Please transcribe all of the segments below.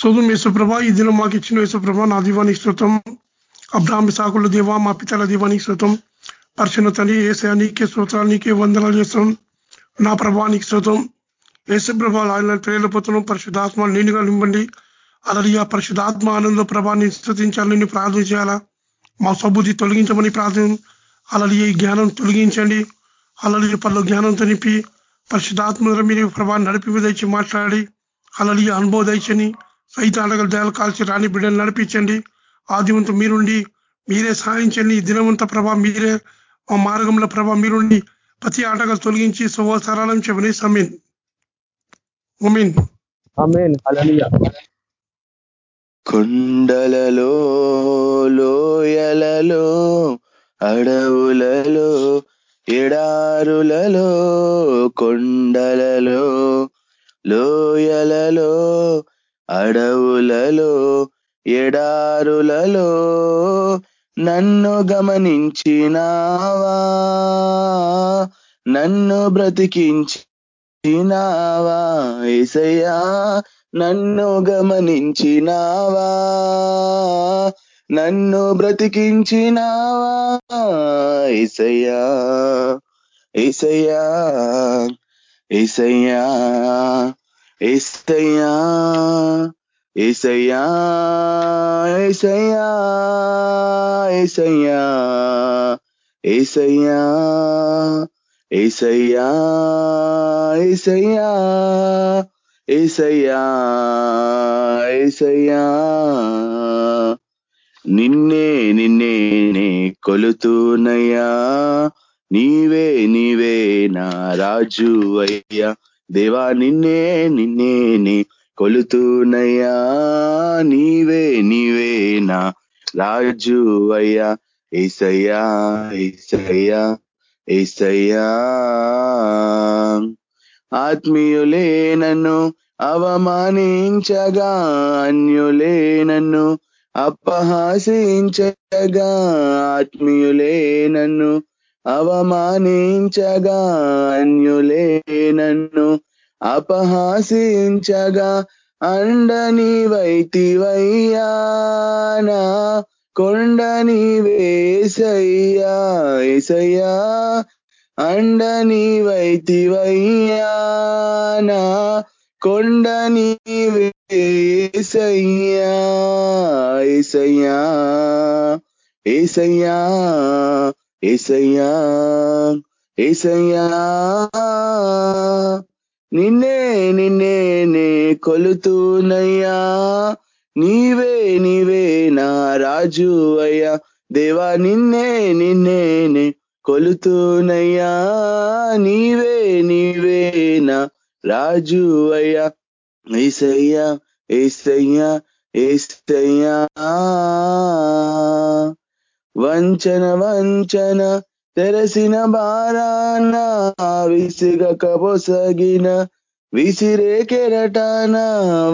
శోధం యేసుప్రభ ఈ దినం మాకు ఇచ్చిన యేసుప్రభ నా దీవానికి శృతం అబ్రాహ్మి సాకుల దేవ మా పితల దీవానికి శ్రుతం పరిశున్న తల్లి ఏసా నీకే స్తోత్రాలు నీకే వందనాలు చేస్తాం నా ప్రభానికి శ్రోతం యేసుప్రభ ఆయన ప్రేరపోతున్నాం పరిశుద్ధాత్మ నేనుగా నింపండి. అలాగే ఆ పరిశుద్ధాత్మ ఆనంద ప్రభాన్ని స్థుతించాలని ప్రార్థన చేయాలా? మా సబుద్ధి తొలగించమని ప్రార్థన అలాగే ఈ జ్ఞానం తొలగించండి. అలాగే పనులు జ్ఞానం తనిపి పరిశుద్ధాత్మ మీరు ప్రభాన్ని నడిపి దయచి మాట్లాడి. అలాగే అనుభవ దయచని సైత అడగల దయాలు కాల్చి రాని బిడ్డలు నడిపించండి. ఆదివంతం మీరుండి మీరే సాధించండి దినవంత ప్రభా మీరే మా మార్గంలో ప్రభా మీరుండి ప్రతి ఆటగాలు తొలగించి సువ సరళం చెప్పని. సమీన్ ఉమీన్ కొండలలో లోయలలో అడవులలో ఎడారులలో కొండలలో లోయలలో అడవులలో ఎడారులలో నన్ను గమనించినావా? నన్ను బ్రతికించినావా? ఏసయ్యా నన్ను గమనించినావా? నన్ను బ్రతికించినావా? ఏసయ్యా ఏసయ్యా ఏసయ్యా. ఏసయ్యా ఏసయ్యా ఏసయ్యా ఏసయ్యా ఏసయ్యా ఏసయ్యా ఏసయ్యా ఏసయ్యా ఏసయ్యా. నిన్నే నిన్నే నే కొలుతూనయ్యా. నీవే నీవే నా రాజు అయ్యా. దేవా నిన్నే నిన్నే నీ కొలుతూనయ్యా నీవే నీవే నా రాజు అయ్యా. ఏసయ్యా ఏసయ్యా ఏసయ్యా. ఆత్మీయులే నన్ను అవమానించగా అన్యులే నన్ను అపహాసించగా ఆత్మీయులే నన్ను అవమానించగా అన్యులే నన్ను అపహాసించగా అండని వైతివయ్యానా కొండని వేసయ్యా ఏసయ్యా అండని వైతివయ్యానా కొండని వేసయ్యా ఏసయ్యా ఏసయ్యా. ఏసయ్యా ఏసయ్యా నిన్నే నిన్నే నే కొలుతూనయ్యా. నీవే నీవే నా రాజు అయ్యా. దేవా నిన్నే నిన్నే నే కొలుతూనయ్యా. నీవే నీవే నా రాజు అయ్యా. ఏసయ్యా ఏసయ్యా ఏసయ్యా. వంచన వంచన తెరసిన బారాన విసిగక పొసగిన విసిరే కెరటాన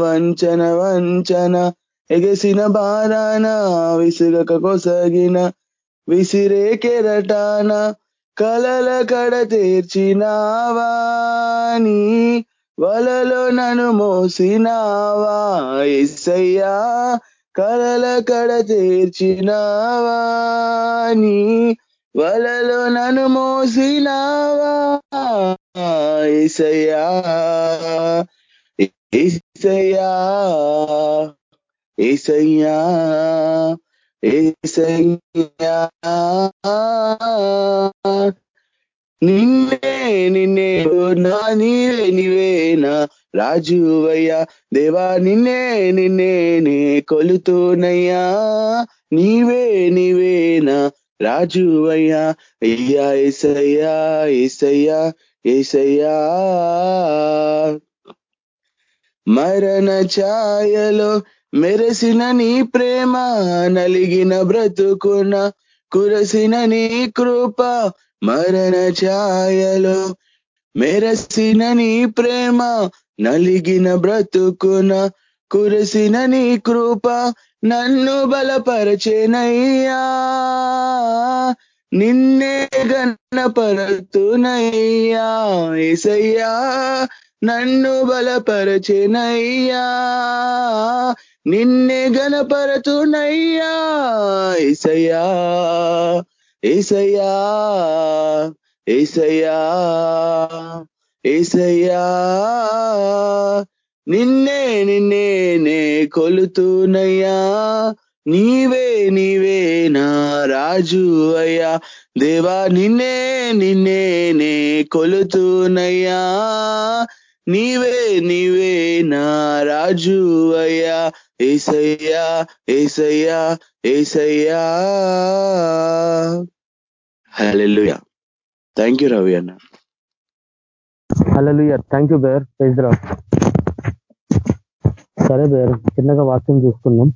వంచన వంచన ఎగసిన బారాన విసుగక కొసగిన విసిరే కెరటాన కలల కడ తీర్చినావా నీ వలలో నన్ను మోసినావా ఎస్సయ్యా కలల కడ తీర్చినావా నీ వలలో నన్ను మోసినావా? ఇసయ్యా ఏసయ్యా ఏసయ్యా ఏసయ్యా. నిన్నే నిన్నే నా నీవే నీవేనా రాజువయ్యా దేవా నిన్నే నిన్నే నే కొలుతూనయ్యా నీవే నీవేనా రాజువయ్యా అయ్యా ఏసయ్యా ఏసయ్యా ఏసయ్యా. మరణ ఛాయలో మెరసిన నీ ప్రేమ నలిగిన బ్రతుకున కురసిన నీ కృప మరణ ఛాయలో మెరసిన నీ ప్రేమ నలిగిన బ్రతుకున కురసిన నీ కృప నన్ను బలపరచేనయ్యా. నిన్నే గణపరతునయ్యా ఏసయ్యా నన్ను బలపరచెనయ్యా. నిన్నే గణపరతునయ్యా ఏసయ్యా ఏసయ్యా ఏసయ్యా. ఏసయ్యా నిన్నే నిన్నే నే కొలుతునయ్యా నీవే నీవే నా రాజు అయ్యా. దేవా నిన్నే నిన్నే నే కొలుతునయ్యా నీవే నీవే నా రాజు అయ్యా. ఏసయ్యా ఏసయ్యా ఏసయ్యా. హల్లెలూయా. థ్యాంక్ యూ రవి అన్న. హల్లెలూయా థ్యాంక్ యూ బేర్ ప్రైజ్ సరే బేర్ చిన్నగా వాక్యం చూసుకున్నాం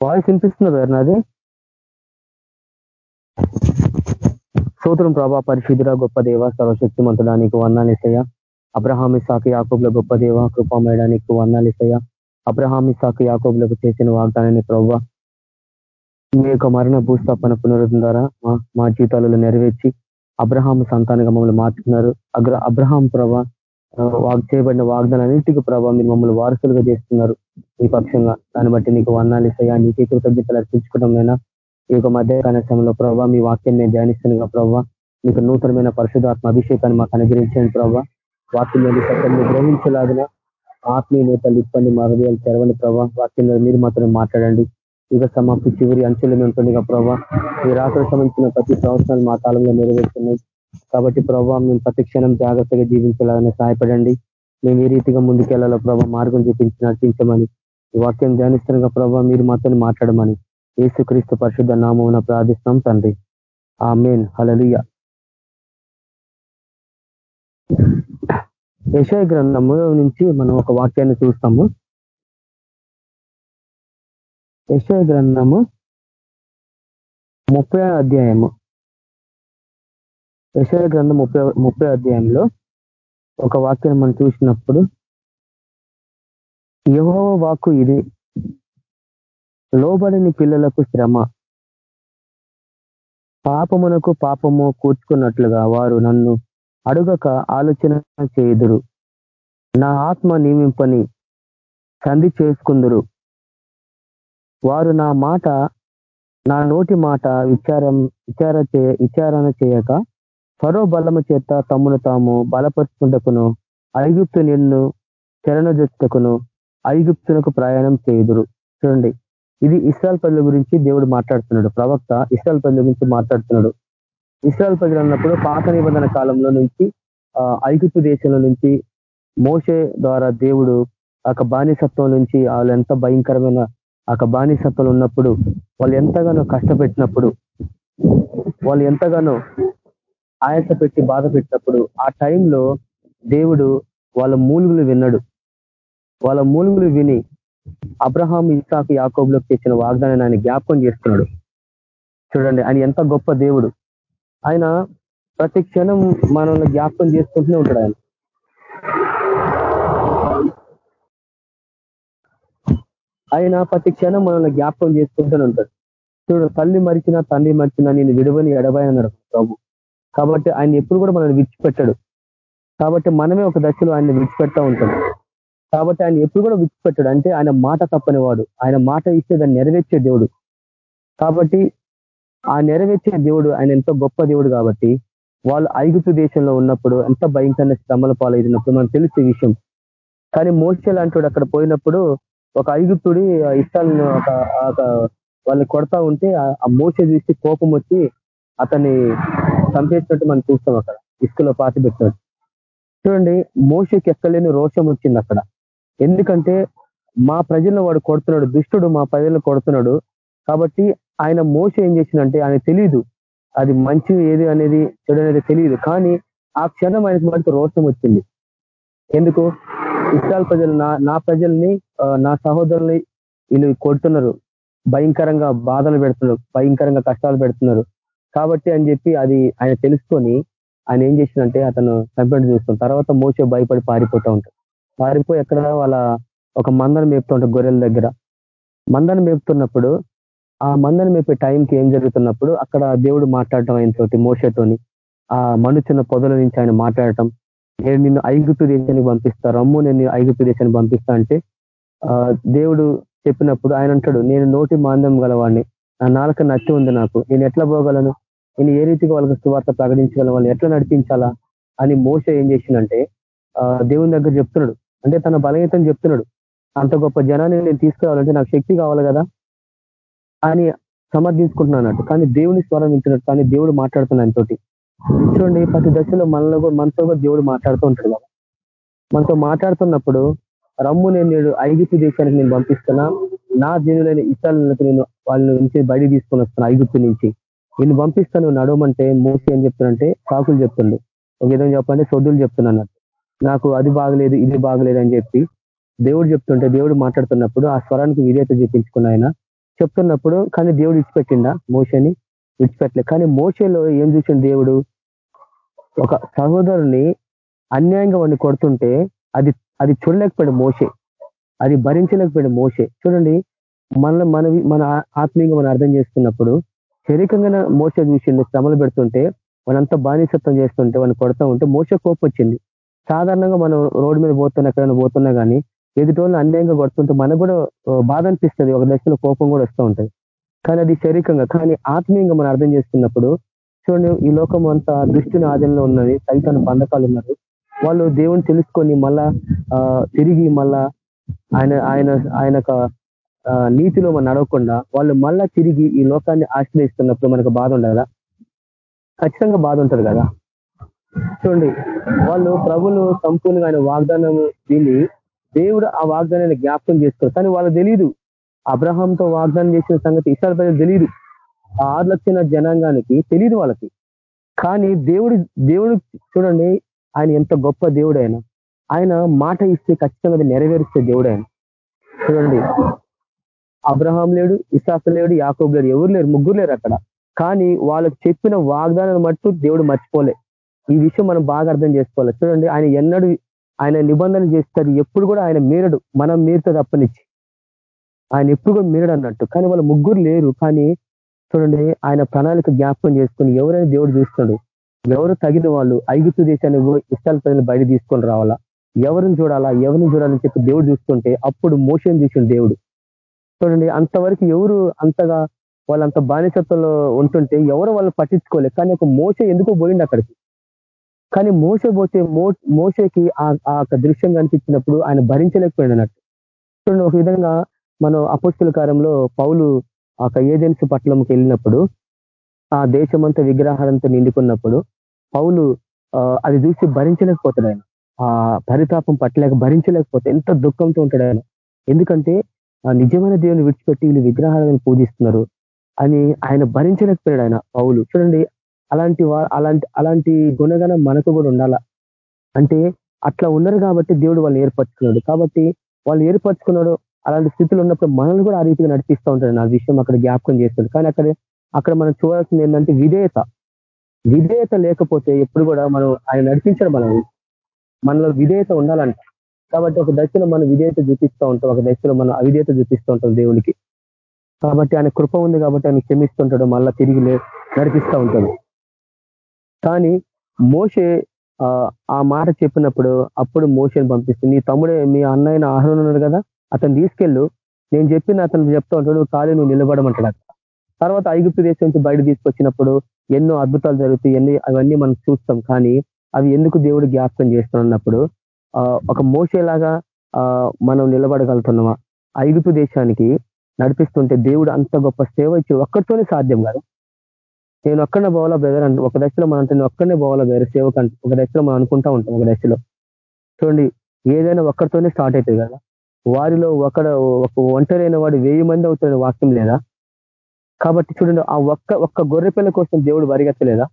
వాయిస్ వినిపిస్తుంది బేర్ నాది? సూత్రం ప్రభా పరిశుద్ధుడ గొప్ప దేవ సర్వశక్తిమంతుడానికి వందాలిసయ్య అబ్రహామి సాకి యాకోబుల గొప్ప దేవ కృపమేయడానికి వందాలిసయ్య అబ్రహామి సాకి యాకోబులకు చేసిన వాగ్దానాన్ని ప్రభావ మీ యొక్క మరణ భూస్థాపన పునరుద్ధం ద్వారా మా మా జీవితాలలో నెరవేర్చి అబ్రహాం సంతానంగా మమ్మల్ని మార్చుకున్నారు. అగ్ర అబ్రహాం ప్రభా వాగ్ చేయబడిన వాగ్దానాన్నింటికి ప్రభావ మీరు మమ్మల్ని వారసులుగా చేస్తున్నారు. ఈ పక్షంగా దాన్ని బట్టి నీకు వర్ణాలిసయ్యా నీకే కృతజ్ఞతలు అర్పించుకోవడం అయినా ఈ యొక్క మధ్యకాల సమయంలో ప్రభావ మీ వాక్యం నేను ధ్యానిస్తున్నా ప్రభావ మీకు నూతనమైన పరిశుధాత్మ అభిషేకాన్ని మాకు అనుగ్రహించండి ప్రభావ వాక్యంలోని సత్యాన్ని గ్రహించలాగిన ఆత్మీయ నేతలు ఇప్పండి మా హృదయాలు తెరవండి ప్రభావ వాక్యంలో మీరు మాత్రం మాట్లాడండి. యుగ సమాప్తి చివరి అంచెలు ఉంటుందిగా ప్రభావ మీ రాత్రి సంబంధించిన ప్రతి సంవత్సరాలు మా కాలంలో నెరవేరుతున్నాయి కాబట్టి ప్రభావ మేము ప్రతి క్షణం జాగ్రత్తగా జీవించాలని సహాయపడండి. మేము ఏ రీతిగా ముందుకెళ్ళాలో ప్రభావ మార్గం చూపించి నడిపించమని వాక్యం ధ్యానిస్తున్న ప్రభావ మీరు మాతో మాట్లాడమని యేసుక్రీస్తు పరిశుద్ధ నామం ప్రార్థిస్తాం తండ్రి. ఆ మెయిన్ హలలియ యశయ గ్రంథము నుంచి మనం ఒక వాక్యాన్ని చూస్తాము. యశయ గ్రంథము ముప్పై అధ్యాయము. యశయ గ్రంథం ముప్పై ముప్పై అధ్యాయంలో ఒక వాక్యం మనం చూసినప్పుడు యహో వాక్కు ఇది లోబడిని పిల్లలకు శ్రమ పాపమునకు పాపము కూర్చుకున్నట్లుగా వారు నన్ను అడుగక ఆలోచన చేయుదురు. నా ఆత్మ నియమింపని సంధి చేసుకుందురు. వారు నా మాట నా నోటి మాట విచారం విచార విచారణ చేయక ఫరో బలము చేత తమ్మును తాము బలపరుచుకుంటకును ఐగుప్తు నిన్ను చరణజొచ్చుటకును ఐగుప్తునకు ప్రయాణం చేయుదురు. చూడండి ఇది ఇస్రాయల్ ప్రజల గురించి దేవుడు మాట్లాడుతున్నాడు. ప్రవక్త ఇస్రాయల్ ప్రజల గురించి మాట్లాడుతున్నాడు. ఇస్రాయల్ ప్రజలు అన్నప్పుడు పాత నిబంధన కాలంలో నుంచి ఐగుప్తు దేశంలో నుంచి మోసే ద్వారా దేవుడు ఒక బానిసత్వం నుంచి వాళ్ళు ఎంత భయంకరమైన ఆ బానిసత్వం ఉన్నప్పుడు వాళ్ళు ఎంతగానో కష్టపెట్టినప్పుడు వాళ్ళు ఎంతగానో ఆయాస పెట్టి బాధ పెట్టినప్పుడు ఆ టైంలో దేవుడు వాళ్ళ మూలుగులు విన్నాడు. వాళ్ళ మూలుగులు విని అబ్రహాం ఇసాకు యాకోబులకు చేసిన వాగ్దానాన్ని ఆయన జ్ఞాపకం చేస్తున్నాడు. చూడండి ఆయన ఎంత గొప్ప దేవుడు. ఆయన ప్రతి క్షణం మనల్ని జ్ఞాపకం చేసుకుంటూనే ఉంటాడు ఆయన. ఆయన ప్రతి క్షణం మనల్ని జ్ఞాపకం చేసుకుంటూనే ఉంటాడు. చూడు తల్లి మరిచిన తండ్రి మరిచిన నేను విడవని ఎడబాయనన్నాడు ప్రభు. కాబట్టి ఆయన ఎప్పుడు కూడా మనల్ని విడిచిపెట్టాడు. కాబట్టి మనమే ఒక దశలో ఆయన విడిచిపెడతా ఉంటాడు కాబట్టి ఆయన ఎప్పుడు కూడా విడిచిపెట్టాడు. అంటే ఆయన మాట తప్పని వాడు ఆయన మాట ఇస్తే దాన్ని నెరవేర్చే దేవుడు. కాబట్టి ఆ నెరవేర్చే దేవుడు ఆయన ఎంతో గొప్ప దేవుడు కాబట్టి వాళ్ళు ఐగుప్తు దేశంలో ఉన్నప్పుడు ఎంత భయంకరమైన శ్రమల పాలైనప్పుడు మనం తెలిసే విషయం. కానీ మోసే లాంటి అక్కడ పోయినప్పుడు ఒక ఐగుప్తుడి ఇష్టాలను ఒక వాళ్ళని కొడతా ఉంటే ఆ మోస చూసి కోపం వచ్చి అతన్ని చంపేసినట్టు మనం చూస్తాం అక్కడ. ఇసుకలో పాతి పెట్టినట్టు చూడండి మోసకి ఎక్కలేని రోషం వచ్చింది అక్కడ. ఎందుకంటే మా ప్రజల్లో వాడు కొడుతున్నాడు దుష్టుడు మా ప్రజల్లో కొడుతున్నాడు. కాబట్టి ఆయన మోస ఏం చేసిందంటే ఆయన తెలియదు అది మంచి ఏది అనేది చెడు అనేది తెలియదు కానీ ఆ క్షణం ఆయనకు మనకు రోషం వచ్చింది. ఎందుకు? ఇస్రాయల్ ప్రజలు నా నా ప్రజల్ని నా సహోదరుల్ని వీళ్ళు కొడుతున్నారు. భయంకరంగా బాధలు పెడుతున్నారు. భయంకరంగా కష్టాలు పెడుతున్నారు. కాబట్టి అని చెప్పి అది ఆయన తెలుసుకొని ఆయన ఏం చేసిందంటే అతను చంపేట చూస్తాం తర్వాత మోసే భయపడి పారిపోతూ ఉంటాడు. పారిపోయి ఎక్కడ వాళ్ళ ఒక మందను మేపుతూ ఉంటారు గొర్రెల దగ్గర. మందను మేపుతున్నప్పుడు ఆ మందను మేపే టైంకి ఏం జరుగుతున్నప్పుడు అక్కడ దేవుడు మాట్లాడటం ఆయన తోటి మోసతోని ఆ మనుచున్న పొదల నుంచి ఆయన మాట్లాడటం నేను నిన్ను ఐగుప్తు దేశానికి పంపిస్తా. రమ్ము నేను ఐగుప్తు దేశానికి పంపిస్తా అంటే ఆ దేవుడు చెప్పినప్పుడు ఆయన అంటాడు నేను నోటి మాంద్యం గలవాడిని నా నాలుక నచ్చి ఉంది నాకు. నేను ఎట్లా పోగలను? నేను ఏ రీతిగా వాళ్ళకి సువార్త ప్రకటించగలను? వాళ్ళని ఎట్లా నడిపించాలా? అని మోస ఏం చేసిందంటే ఆ దేవుని దగ్గర చెప్తున్నాడు. అంటే తన బలహీతం చెప్తున్నాడు. అంత గొప్ప జనాన్ని నేను తీసుకురావాలంటే నాకు శక్తి కావాలి కదా? అని సమర్థించుకుంటున్నాను కానీ దేవుని స్వరం వింటున్నాడు. కానీ దేవుడు మాట్లాడుతున్నాను తోటి చూడండి ప్రతి దశలో మనలో కూడా మనతో కూడా దేవుడు మాట్లాడుతూ ఉంటాడు కదా. మనతో మాట్లాడుతున్నప్పుడు రమ్ము నేను నేడు ఐగుప్తు దేశానికి నేను పంపిస్తున్నా. నా జనులైన ఇతరులకు నేను వాళ్ళ నుంచి బయట తీసుకొని వస్తున్నా ఐగుప్తు నుంచి. నేను పంపిస్తాను నడవమంటే మూసి అని చెప్తున్నంటే కాకులు చెప్తుండు. ఒక విధంగా చెప్పండి సొద్దులు చెప్తున్నాను నాకు అది బాగలేదు ఇది బాగలేదు అని చెప్పి దేవుడు చెప్తుంటే దేవుడు మాట్లాడుతున్నప్పుడు ఆ స్వరానికి విధేయత చూపించుకున్న ఆయన చెప్తున్నప్పుడు కానీ దేవుడు విడిచిపెట్టిండా? మోసని విడిచిపెట్టలే. కానీ మోసలో ఏం చూసిండు దేవుడు? ఒక సహోదరుని అన్యాయంగా వాడిని కొడుతుంటే అది అది చూడలేకపోయాడు మోసే అది భరించలేకపోయాడు మోసే చూడండి మన మన మన ఆత్మీయంగా మనం అర్థం చేసుకున్నప్పుడు శరీరంగా మోస చూసిండు శ్రమలు పెడుతుంటే మనంతా బానిసత్వం చేస్తుంటే వాళ్ళని కొడతా ఉంటే మోస కోపం వచ్చింది. సాధారణంగా మనం రోడ్డు మీద పోతున్నా ఎక్కడైనా పోతున్నా కానీ ఎదుటోళ్ళు అన్యాయంగా కొడుతుంటే మనకు కూడా బాధ అనిపిస్తుంది. ఒక దశలో కోపం కూడా వస్తూ ఉంటుంది. కానీ అది శరీరంగా కానీ ఆత్మీయంగా మనం అర్థం చేసుకున్నప్పుడు చూడండి ఈ లోకం అంతా దృష్టిని ఆధీనంలో ఉన్నది. సైతాన్ బంధకాలు ఉన్నారు. వాళ్ళు దేవుని తెలుసుకొని మళ్ళా తిరిగి మళ్ళా ఆయన ఆయన ఆయన నీతిలో మనం నడవకుండా వాళ్ళు మళ్ళా తిరిగి ఈ లోకాన్ని ఆశ్రయిస్తున్నప్పుడు మనకు బాధ ఉండదా? ఖచ్చితంగా బాధ ఉంటుంది కదా? చూడండి వాళ్ళు ప్రభులు సంపూర్ణంగా ఆయన వాగ్దానం విని దేవుడు ఆ వాగ్దానాన్ని జ్ఞాపకం చేసుకోరు. కానీ వాళ్ళు తెలియదు అబ్రహాంతో వాగ్దానం చేసిన సంగతి ఇసాల ప్రజలు తెలియదు ఆరు లక్షల జనాంగానికి తెలియదు వాళ్ళకి. కానీ దేవుడు దేవుడు చూడండి ఆయన ఎంత గొప్ప దేవుడు ఆయన ఆయన మాట ఇస్తే ఖచ్చితంగా నెరవేరుస్తే దేవుడు ఆయన చూడండి అబ్రహాం లేడు ఇసాఫ్ లేడు యాకోబు లేడు ఎవరు లేరు ముగ్గురు లేరు అక్కడ. కానీ వాళ్ళకి చెప్పిన వాగ్దానం మట్టు దేవుడు మర్చిపోలే. ఈ విషయం మనం బాగా అర్థం చేసుకోవాలి. చూడండి ఆయన ఎన్నడు ఆయన నిబంధన చేస్తారు ఎప్పుడు కూడా ఆయన మీరడు మనం మీరుతుంది అప్పనిచ్చి ఆయన ఎప్పుడు కూడా మీరడు అన్నట్టు. కానీ వాళ్ళ ముగ్గురు లేరు కానీ చూడండి ఆయన ప్రణాళిక జ్ఞాపకం చేసుకుని ఎవరైనా దేవుడు చూస్తున్నాడు ఎవరు తగిన వాళ్ళు ఐగుప్తు దేశాన్ని ఇష్టాల ప్రజలు బయట తీసుకొని రావాలా? ఎవరిని చూడాలా? ఎవరిని చూడాలని చెప్పి దేవుడు చూస్తుంటే అప్పుడు మోషన్ చూసిన దేవుడు. చూడండి అంతవరకు ఎవరు అంతగా వాళ్ళంత బానిసత్వంలో ఉంటుంటే ఎవరు వాళ్ళు పట్టించుకోలేదు. కానీ ఒక మోస ఎందుకో పోయింది అక్కడికి. కానీ మోస పోతే మోసకి ఆ దృశ్యం కనిపించినప్పుడు ఆయన భరించలేకపోయాడు అన్నట్టు. చూడండి ఒక విధంగా మనం అపుస్తుల కాలంలో పౌలు ఒక ఏజెన్సీ పట్టణంకి వెళ్ళినప్పుడు ఆ దేశమంతా విగ్రహాలంతా నిండుకున్నప్పుడు పౌలు అది చూసి భరించలేకపోతాడు ఆయన. ఆ పరితాపం పట్టలేక భరించలేకపోతే ఎంత దుఃఖంతో ఉంటాడు ఆయన. ఎందుకంటే నిజమైన దేవుని విడిచిపెట్టి వీళ్ళు విగ్రహాలను పూజిస్తున్నారు అని ఆయన భరించలేకపోయాడు ఆయన పౌలు. చూడండి అలాంటి అలాంటి అలాంటి గుణగణం మనకు కూడా ఉండాల? అంటే అట్లా ఉన్నారు కాబట్టి దేవుడు వాళ్ళని ఏర్పరచుకున్నాడు. కాబట్టి వాళ్ళు ఏర్పరచుకున్నాడు అలాంటి స్థితిలో ఉన్నప్పుడు మనల్ని కూడా ఆ రీతిగా నడిపిస్తూ ఉంటాడు నా విషయం అక్కడ జ్ఞాపకం చేస్తుంది కానీ అక్కడ అక్కడ మనం చూడాల్సింది ఏంటంటే విధేయత. విధేయత లేకపోతే ఎప్పుడు కూడా మనం ఆయన నడిపించడం మనం మనలో విధేయత ఉండాలంట. కాబట్టి ఒక దశలో మనం విధేయత చూపిస్తూ ఉంటాం. ఒక దశలో మనం అవిధేయత చూపిస్తూ ఉంటాం దేవునికి. కాబట్టి ఆయన కృప ఉంది కాబట్టి ఆయన క్షమిస్తుంటాడు మళ్ళా తిరిగి నడిపిస్తూ ఉంటాడు. కానీ మోసే ఆ మాట చెప్పినప్పుడు అప్పుడు మోసేని పంపిస్తుంది నీ తమ్ముడే మీ అన్నయ్య ఆహ్వానం ఉన్నాడు కదా? అతను తీసుకెళ్ళు. నేను చెప్పిన అతను చెప్తా ఉంటాడు ఖాళీ నువ్వు నిలబడమంటాడు తర్వాత ఐగుప్తు దేశం నుంచి బయట తీసుకొచ్చినప్పుడు ఎన్నో అద్భుతాలు జరుగుతాయి ఎన్ని అవన్నీ మనం చూస్తాం. కానీ అవి ఎందుకు దేవుడు జ్ఞాపకం చేస్తున్నప్పుడు ఒక మోసేలాగా మనం నిలబడగలుగుతున్నామా? ఐగుప్తు దేశానికి నడిపిస్తుంటే దేవుడు అంత గొప్ప సేవ ఇచ్చి ఒక్కరితోనే సాధ్యం కాదు. నేను ఒక్కడనే పోవాలా బ్రదర్? అంటే ఒక దశలో మనం నేను ఒక్కడనే పోవాలా వేరే సేవకు ఒక దశలో మనం అనుకుంటా ఉంటాం ఒక దశలో. చూడండి ఏదైనా ఒక్కరితోనే స్టార్ట్ అవుతుంది కదా. వారిలో ఒకడ ఒక ఒంటరైన వాడు వెయ్యి మంది అవుతున్న వాక్యం లేదా? కాబట్టి చూడండి ఆ ఒక్క ఒక్క గొర్రె పిల్ల కోసం దేవుడు వరిగెత్తలేదా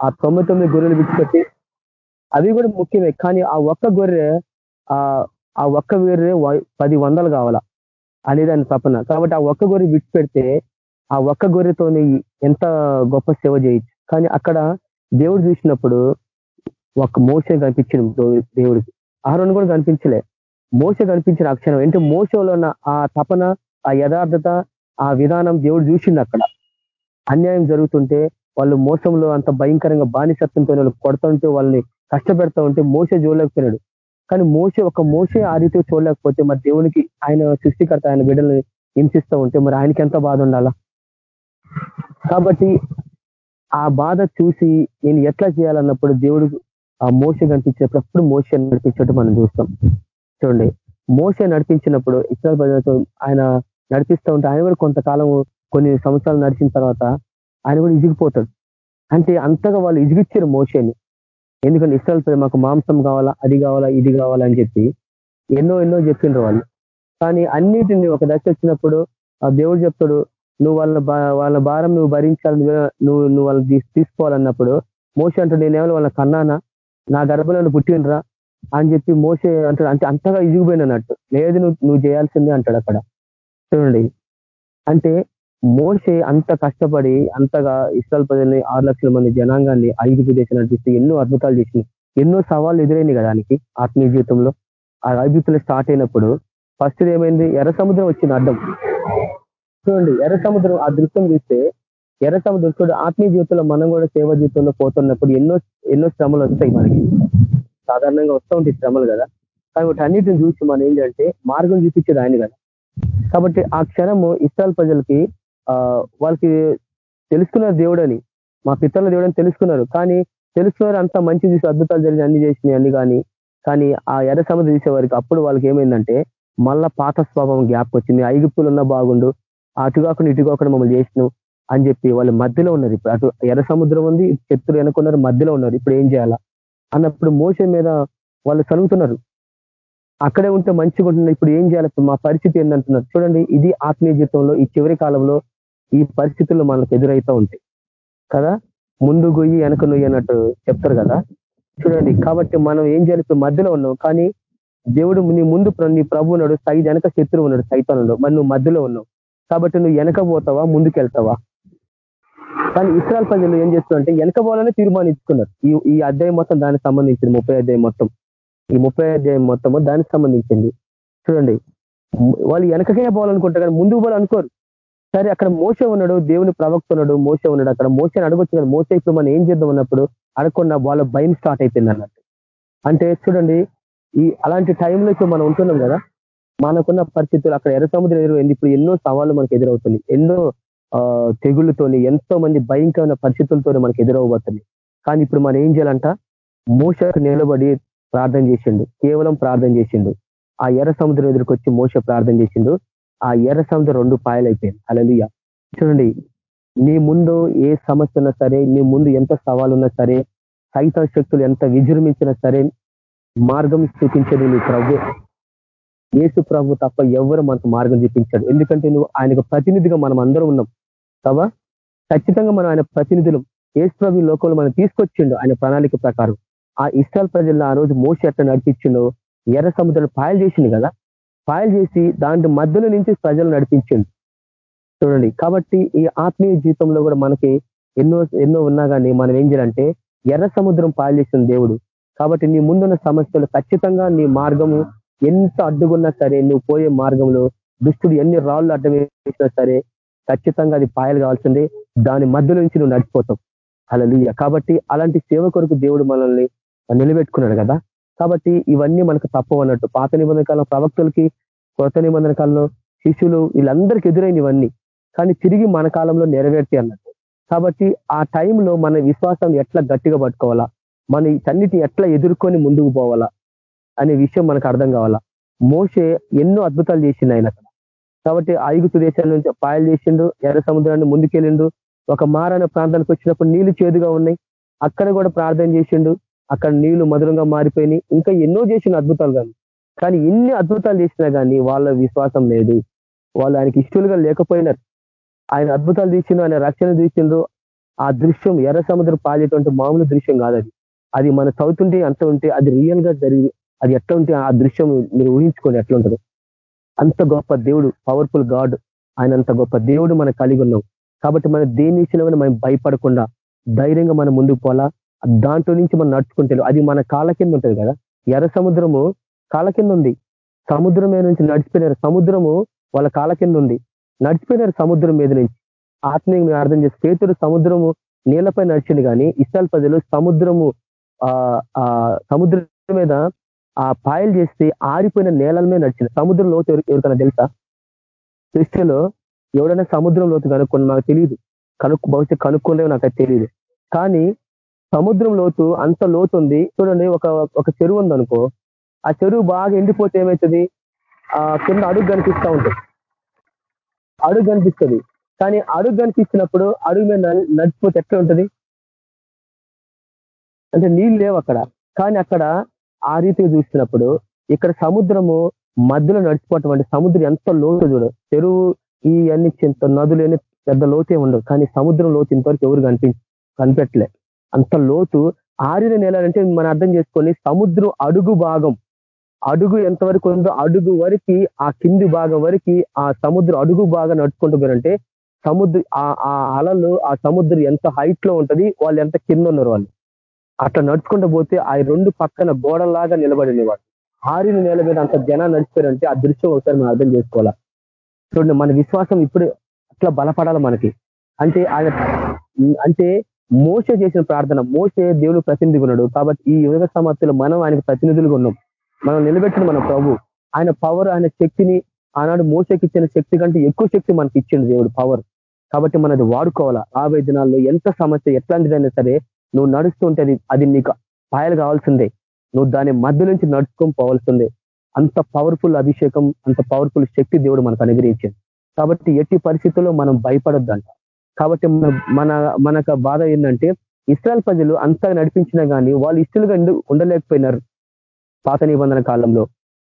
ఆ తొమ్మిది తొమ్మిది గొర్రెలు విడిచిపెట్టి అవి కూడా ముఖ్యమే కానీ ఆ ఒక్క గొర్రె ఆ ఒక్క గొర్రె పది వందలు కావాలా? అనేది ఆయన తపన. కాబట్టి ఆ ఒక్క గొర్రె విడిచిపెడితే ఆ ఒక్క గొర్రెతో ఎంత గొప్ప సేవ చేయొచ్చు. కానీ అక్కడ దేవుడు చూసినప్పుడు ఒక మోసం కనిపించింది దేవుడికి. ఆహరణ కూడా కనిపించలే. మోస కనిపించిన అక్షరం అంటే మోసలో ఉన్న ఆ తపన ఆ యథార్థత ఆ విధానం దేవుడు చూసిండు అక్కడ. అన్యాయం జరుగుతుంటే వాళ్ళు మోసంలో అంత భయంకరంగా బానిసత్వంతో వాళ్ళు కొడుతుంటే వాళ్ళని కష్టపెడతా ఉంటే మోస చూడలేకపోయినాడు. కానీ మోసే ఒక మోసే ఆ రీతి చూడలేకపోతే మరి దేవునికి ఆయన సృష్టికర్త ఆయన బిడ్డల్ని హింసిస్తూ ఉంటే మరి ఆయనకి ఎంత బాధ ఉండాలా? కాబట్టి ఆ బాధ చూసి నేను ఎట్లా చేయాలన్నప్పుడు దేవుడు ఆ మోస కనిపించినప్పుడు మోస నడిపించడం మనం చూస్తాం. చూడండి. మోస నడిపించినప్పుడు ఇస్రాయల్ ప్రజలతో ఆయన నడిపిస్తూ ఉంటే ఆయన కూడా కొంతకాలం కొన్ని సంవత్సరాలు నడిచిన తర్వాత ఆయన కూడా ఇజిగిపోతాడు. అంటే అంతగా వాళ్ళు ఇజిగిచ్చారు మోసేని ఎందుకంటే ఇస్రాయల్ ప్రజలు మాకు మాంసం కావాలా అది కావాలా ఇది కావాలా అని చెప్పి ఎన్నో ఎన్నో చెప్పిండ్రు వాళ్ళు. కానీ అన్నిటిని ఒక దశ వచ్చినప్పుడు ఆ దేవుడు చెప్తాడు నువ్వు వాళ్ళ వాళ్ళ భారం నువ్వు భరించాలి నువ్వు నువ్వు వాళ్ళని తీసుకోవాలన్నప్పుడు మోస అంటాడు నేనేమో వాళ్ళ కన్నానా? నా గర్భంలో పుట్టినరా అని చెప్పి మోసే అంటాడు. అంటే అంతగా ఇజిగిపోయినట్టు లేదు నువ్వు నువ్వు చేయాల్సిందే అంటాడు అక్కడ. చూడండి. అంటే మోసే అంత కష్టపడి అంతగా ఇస్రాల్ ప్రజల్ని ఆరు లక్షల మంది జనాంగాన్ని ఐదు దేశం నడిపిస్తూ ఎన్నో అద్భుతాలు చేసింది. ఎన్నో సవాళ్ళు ఎదురైంది కదా దానికి ఆత్మీయ జీవితంలో. ఆ ఐదుతులు స్టార్ట్ అయినప్పుడు ఫస్ట్ ఏమైంది? ఎర్ర సముద్రం వచ్చింది అర్థం. చూడండి ఎర్ర సముద్రం ఆ దృశ్యం చూస్తే ఎర్ర సముద్రం చూడు ఆత్మీయ జీవితంలో మనం కూడా సేవ జీవితంలో పోతున్నప్పుడు ఎన్నో ఎన్నో శ్రమలు వస్తాయి మనకి. సాధారణంగా వస్తూ ఉంటాయి శ్రమలు కదా. కాబట్టి అన్నిటిని చూసి మనం ఏంటంటే మార్గం చూపించేది ఆయన కదా. కాబట్టి ఆ క్షణము ఇస్రాయల్ ప్రజలకి ఆ వాళ్ళకి తెలుసుకున్నారు దేవుడని. మా పితరుల దేవుడని తెలుసుకున్నారు. కానీ తెలుసుకున్నారు అంత మంచి చూసి అద్భుతాలు జరిగి అన్ని చేసినాయి అన్ని కానీ. కానీ ఆ ఎర్ర సముద్రం చూసేవారికి అప్పుడు వాళ్ళకి ఏమైందంటే మళ్ళా పాత స్వభావం గ్యాప్ వచ్చింది. ఐగుప్తులు ఉన్న బాగుండు అటు కాకుండా ఇటు కాకుండా మమ్మల్ని చేసినావు అని చెప్పి వాళ్ళ మధ్యలో ఉన్నారు. ఇప్పుడు అటు ఎర్ర సముద్రం ఉంది శత్రులు వెనుకున్నారు మధ్యలో ఉన్నారు. ఇప్పుడు ఏం చేయాలా? అన్నప్పుడు మోస మీద వాళ్ళు చదువుతున్నారు అక్కడే ఉంటే మంచిగా ఉంటుంది. ఇప్పుడు ఏం చేయాలి? మా పరిస్థితి ఏంటంటున్నారు చూడండి ఇది ఆత్మీయ జీవితంలో ఈ చివరి కాలంలో ఈ పరిస్థితుల్లో మనకు ఎదురవుతూ ఉంటాయి. కదా? ముందు గొయ్యి వెనక నొయ్యి అన్నట్టు చెప్తారు కదా? చూడండి కాబట్టి మనం ఏం చేయాలి? ఇప్పుడు మధ్యలో ఉన్నాం. కానీ దేవుడు నీ ముందు నీ ప్రభు ఉన్నాడు. సై వెనక శత్రువు ఉన్నాడు సైతానుడు మరి నువ్వు మధ్యలో ఉన్నావు. కాబట్టి నువ్వు వెనక పోతావా? ముందుకు వెళ్తావా కానీ ఇస్రాయల్ ప్రజలు ఏం చేస్తున్నారంటే వెనకపోవాలని తీర్మానించుకున్నారు ఈ ఈ అధ్యాయం మొత్తం దానికి సంబంధించింది ముప్పై అధ్యాయం మొత్తం. ఈ ముప్పై అధ్యాయం మొత్తము దానికి సంబంధించింది. చూడండి వాళ్ళు వెనకకే పోవాలనుకుంటారు కానీ ముందుకు పోవాలనుకోరు. సరే అక్కడ మోస ఉన్నాడు దేవుని ప్రవక్త ఉన్నాడు మోస ఉన్నాడు. అక్కడ మోసని అడగొచ్చు కదా మోస ఇప్పుడు మనం ఏం చేద్దాం అన్నప్పుడు అడగకుండా వాళ్ళ భయం స్టార్ట్ అయిపోయింది అన్నట్టు. అంటే చూడండి ఈ అలాంటి టైంలో ఇప్పుడు మనం ఉంటున్నాం కదా మనకున్న పరిస్థితులు అక్కడ ఎర్ర సముద్రం ఎదురైంది ఇప్పుడు ఎన్నో సవాళ్ళు మనకు ఎదురవుతుంది ఎన్నో తెగుళ్ళతోని ఎంతో మంది భయంకరమైన పరిస్థితులతో మనకు ఎదురవబోతున్నాయి కానీ ఇప్పుడు మనం ఏం చేయాలంట? మోసకు నిలబడి ప్రార్థన చేసిండు. కేవలం ప్రార్థన చేసిండు. ఆ ఎర్ర సముద్రం ఎదురుకొచ్చి మోస ప్రార్థన చేసిండు. ఆ ఎర్ర సముద్రం రెండు పాయలు అయిపోయింది అలలియ చూడండి నీ ముందు ఏ సమస్య ఉన్నా సరే నీ ముందు ఎంత సవాలు ఉన్నా సరే సైత శక్తులు ఎంత విజృంభించినా సరే మార్గం చూపించేది నీ ప్రభు. ఏసు ప్రభు తప్ప ఎవరు మనకు మార్గం చూపించాడు. ఎందుకంటే నువ్వు ఆయనకు ప్రతినిధిగా మనం అందరం ఉన్నాం. కాబా ఖచ్చితంగా మనం ఆయన ప్రతినిధులు ఏసు లోకంలో మనం తీసుకొచ్చిండు ఆయన ప్రణాళిక ప్రకారం. ఆ ఇష్టాల ప్రజల్లో ఆ రోజు మోస ఎట్లా నడిపించిండో ఎర్ర సముద్రం పాయలు చేసిండు కదా పాయలు చేసి దాంట్లో మధ్యలో నుంచి ప్రజలు నడిపించిండు. చూడండి కాబట్టి ఈ ఆత్మీయ జీవితంలో కూడా మనకి ఎన్నో ఎన్నో ఉన్నా కానీ మనం ఏం చేయాలంటే ఎర్ర సముద్రం పాయలు చేసిన దేవుడు. కాబట్టి నీ ముందున్న సమస్యలు ఖచ్చితంగా నీ మార్గము ఎంత అడ్డుకున్నా సరే నువ్వు పోయే మార్గంలో దుష్టుడు ఎన్ని రాళ్ళు అడ్డం వేసినా సరే ఖచ్చితంగా అది పాయలు కావాల్సిందే. దాని మధ్యలో నుంచి నువ్వు నడిచిపోతావు. అలా కాబట్టి అలాంటి సేవ కొరకు దేవుడు మనల్ని నిలబెట్టుకున్నాడు కదా. కాబట్టి ఇవన్నీ మనకు తప్పవు అన్నట్టు. పాత నిబంధన కాలం ప్రవక్తులకి కొత్త నిబంధన కాలంలో శిష్యులు వీళ్ళందరికీ ఎదురైన ఇవన్నీ. కానీ తిరిగి మన కాలంలో నెరవేర్తి అన్నట్టు. కాబట్టి ఆ టైంలో మన విశ్వాసం ఎట్లా గట్టిగా పట్టుకోవాలా? మన తన్నిటిని ఎట్లా ఎదుర్కొని ముందుకు పోవాలా? అనే విషయం మనకు అర్థం కావాలా? మోసే ఎన్నో అద్భుతాలు చేసింది ఆయన. కాబట్టి ఐగుతు దేశం నుంచి పాయలు చేసిండు ఎర్ర సముద్రాన్ని ముందుకెళ్ళిండు ఒక మారాన ప్రాంతానికి వచ్చినప్పుడు నీళ్ళు చేదుగా ఉన్నాయి. అక్కడ కూడా ప్రార్థన చేసిండు అక్కడ నీళ్ళు మధురంగా మారిపోయినాయి. ఇంకా ఎన్నో చేసిన అద్భుతాలు కానీ. కానీ ఎన్ని అద్భుతాలు చేసినా కానీ వాళ్ళ విశ్వాసం లేదు. వాళ్ళు ఆయనకి ఇష్టలుగా లేకపోయినారు. ఆయన అద్భుతాలు తీసిండు ఆయన రక్షణ తీసిండు ఆ దృశ్యం ఎర్ర సముద్రం పాలేటువంటి మామూలు దృశ్యం కాదు అది. అది మన చదువుతుంటే అంత ఉంటే అది రియల్గా జరిగి అది ఎట్లా ఉంటే ఆ దృశ్యం మీరు ఊహించుకోండి ఎట్లా ఉంటుంది. అంత గొప్ప దేవుడు పవర్ఫుల్ గాడ్ ఆయన అంత గొప్ప దేవుడు మనం కలిగి ఉన్నాం. కాబట్టి మనం దేని విషయంలో మనం భయపడకుండా ధైర్యంగా మనం ముందుకు పోలా దాంట్లో నుంచి మనం నడుచుకుంటే అది మన కాళ్ళ కింద ఉంటుంది కదా? ఎర్ర సముద్రము కాళ్ళ కింద ఉంది. సముద్రం మీద నుంచి నడిచిపోయినారు సముద్రము వాళ్ళ కాళ్ళ కింద ఉంది. నడిచిపోయినారు సముద్రం మీద నుంచి ఆత్మీయంగా అర్థం చేసి పేతుడు సముద్రము నీళ్ళపై నడిచింది కానీ ఇష్టాల ప్రజలు సముద్రము ఆ సముద్రం మీద ఆ పాయలు చేస్తే ఆరిపోయిన నేలల మీద నడిచింది. సముద్రం లోతు ఎవరికైనా తెలుసా? సృష్టిలో ఎవడైనా సముద్రం లోతు కనుక్కొని నాకు తెలియదు కనుక్కు బహుశా కనుక్కోలేవు నాకు అది తెలియదు కానీ సముద్రం లోతు అంత లోతు ఉంది. చూడండి ఒక ఒక చెరువు ఉందనుకో ఆ చెరువు బాగా ఎండిపోతే ఏమవుతుంది ఆ కింద అడుగు కనిపిస్తూ ఉంటుంది. అడుగు కనిపిస్తుంది. కానీ అడుగు కనిపించినప్పుడు అడుగు మీద నడిచిపోతే ఎట్లా ఉంటుంది? అంటే నీళ్ళు లేవు అక్కడ. కానీ అక్కడ ఆ రీతిగా చూసినప్పుడు ఇక్కడ సముద్రము మధ్యలో నడిచిపోవటం అంటే సముద్రం ఎంత లోతు చూడు. చెరువు ఈ అన్ని చింత నదులేని పెద్ద లోతే ఉండవు. కానీ సముద్రం లోతు ఇంతవరకు ఎవరు కనిపి కనిపెట్టలే. అంత లోతు ఆరిన నేల అంటే మనం అర్థం చేసుకొని సముద్రం అడుగు భాగం. అడుగు ఎంతవరకు ఉందో అడుగు వరకు ఆ కింది భాగం వరకు ఆ సముద్రం అడుగు బాగా నడుచుకుంటూ సముద్ర ఆ అలలు ఆ సముద్రం ఎంత హైట్లో ఉంటది వాళ్ళు ఎంత కింద ఉన్నారు వాళ్ళు. అట్లా నడుచుకుంటూ పోతే ఆ రెండు పక్కన గోడలాగా నిలబడినవాడు ఆరిన నేల మీద అంత జనాలు నడిచిపోయారంటే ఆ దృశ్యం ఒకసారి మనం అర్థం చేసుకోవాలా? చూడండి మన విశ్వాసం ఇప్పుడు అట్లా బలపడాలి మనకి. అంటే ఆయన అంటే మోస చేసిన ప్రార్థన మోసే దేవుడు ప్రతినిధిగా ఉన్నాడు. కాబట్టి ఈ యుగ సమాప్తిలో మనం ఆయనకు ప్రతినిధులుగా ఉన్నాం. మనం నిలబెట్టిన మన ప్రభు. ఆయన పవర్ ఆయన శక్తిని ఆనాడు మోసకి ఇచ్చిన శక్తి కంటే ఎక్కువ శక్తి మనకి ఇచ్చింది దేవుడు పవర్ కాబట్టి మనది వాడుకోవాలా? రాబోయే దినాల్లో ఎంత సమస్య ఎట్లాంటిదైనా సరే నువ్వు నడుస్తుంటే అది నీకు పాయలు కావాల్సిందే. నువ్వు దాని మధ్య నుంచి నడుచుకొని పోవాల్సిందే. అంత పవర్ఫుల్ అభిషేకం అంత పవర్ఫుల్ శక్తి దేవుడు మనకు అనుగ్రహించింది కాబట్టి ఎట్టి పరిస్థితుల్లో మనం భయపడొద్దంట. కాబట్టి మన మన మనకు బాధ ఏంటంటే ఇస్రాయల్ ప్రజలు అంతగా నడిపించినా కానీ వాళ్ళు ఇష్టలుగా ఉండలేకపోయినారు పాత నిబంధన కాలంలో.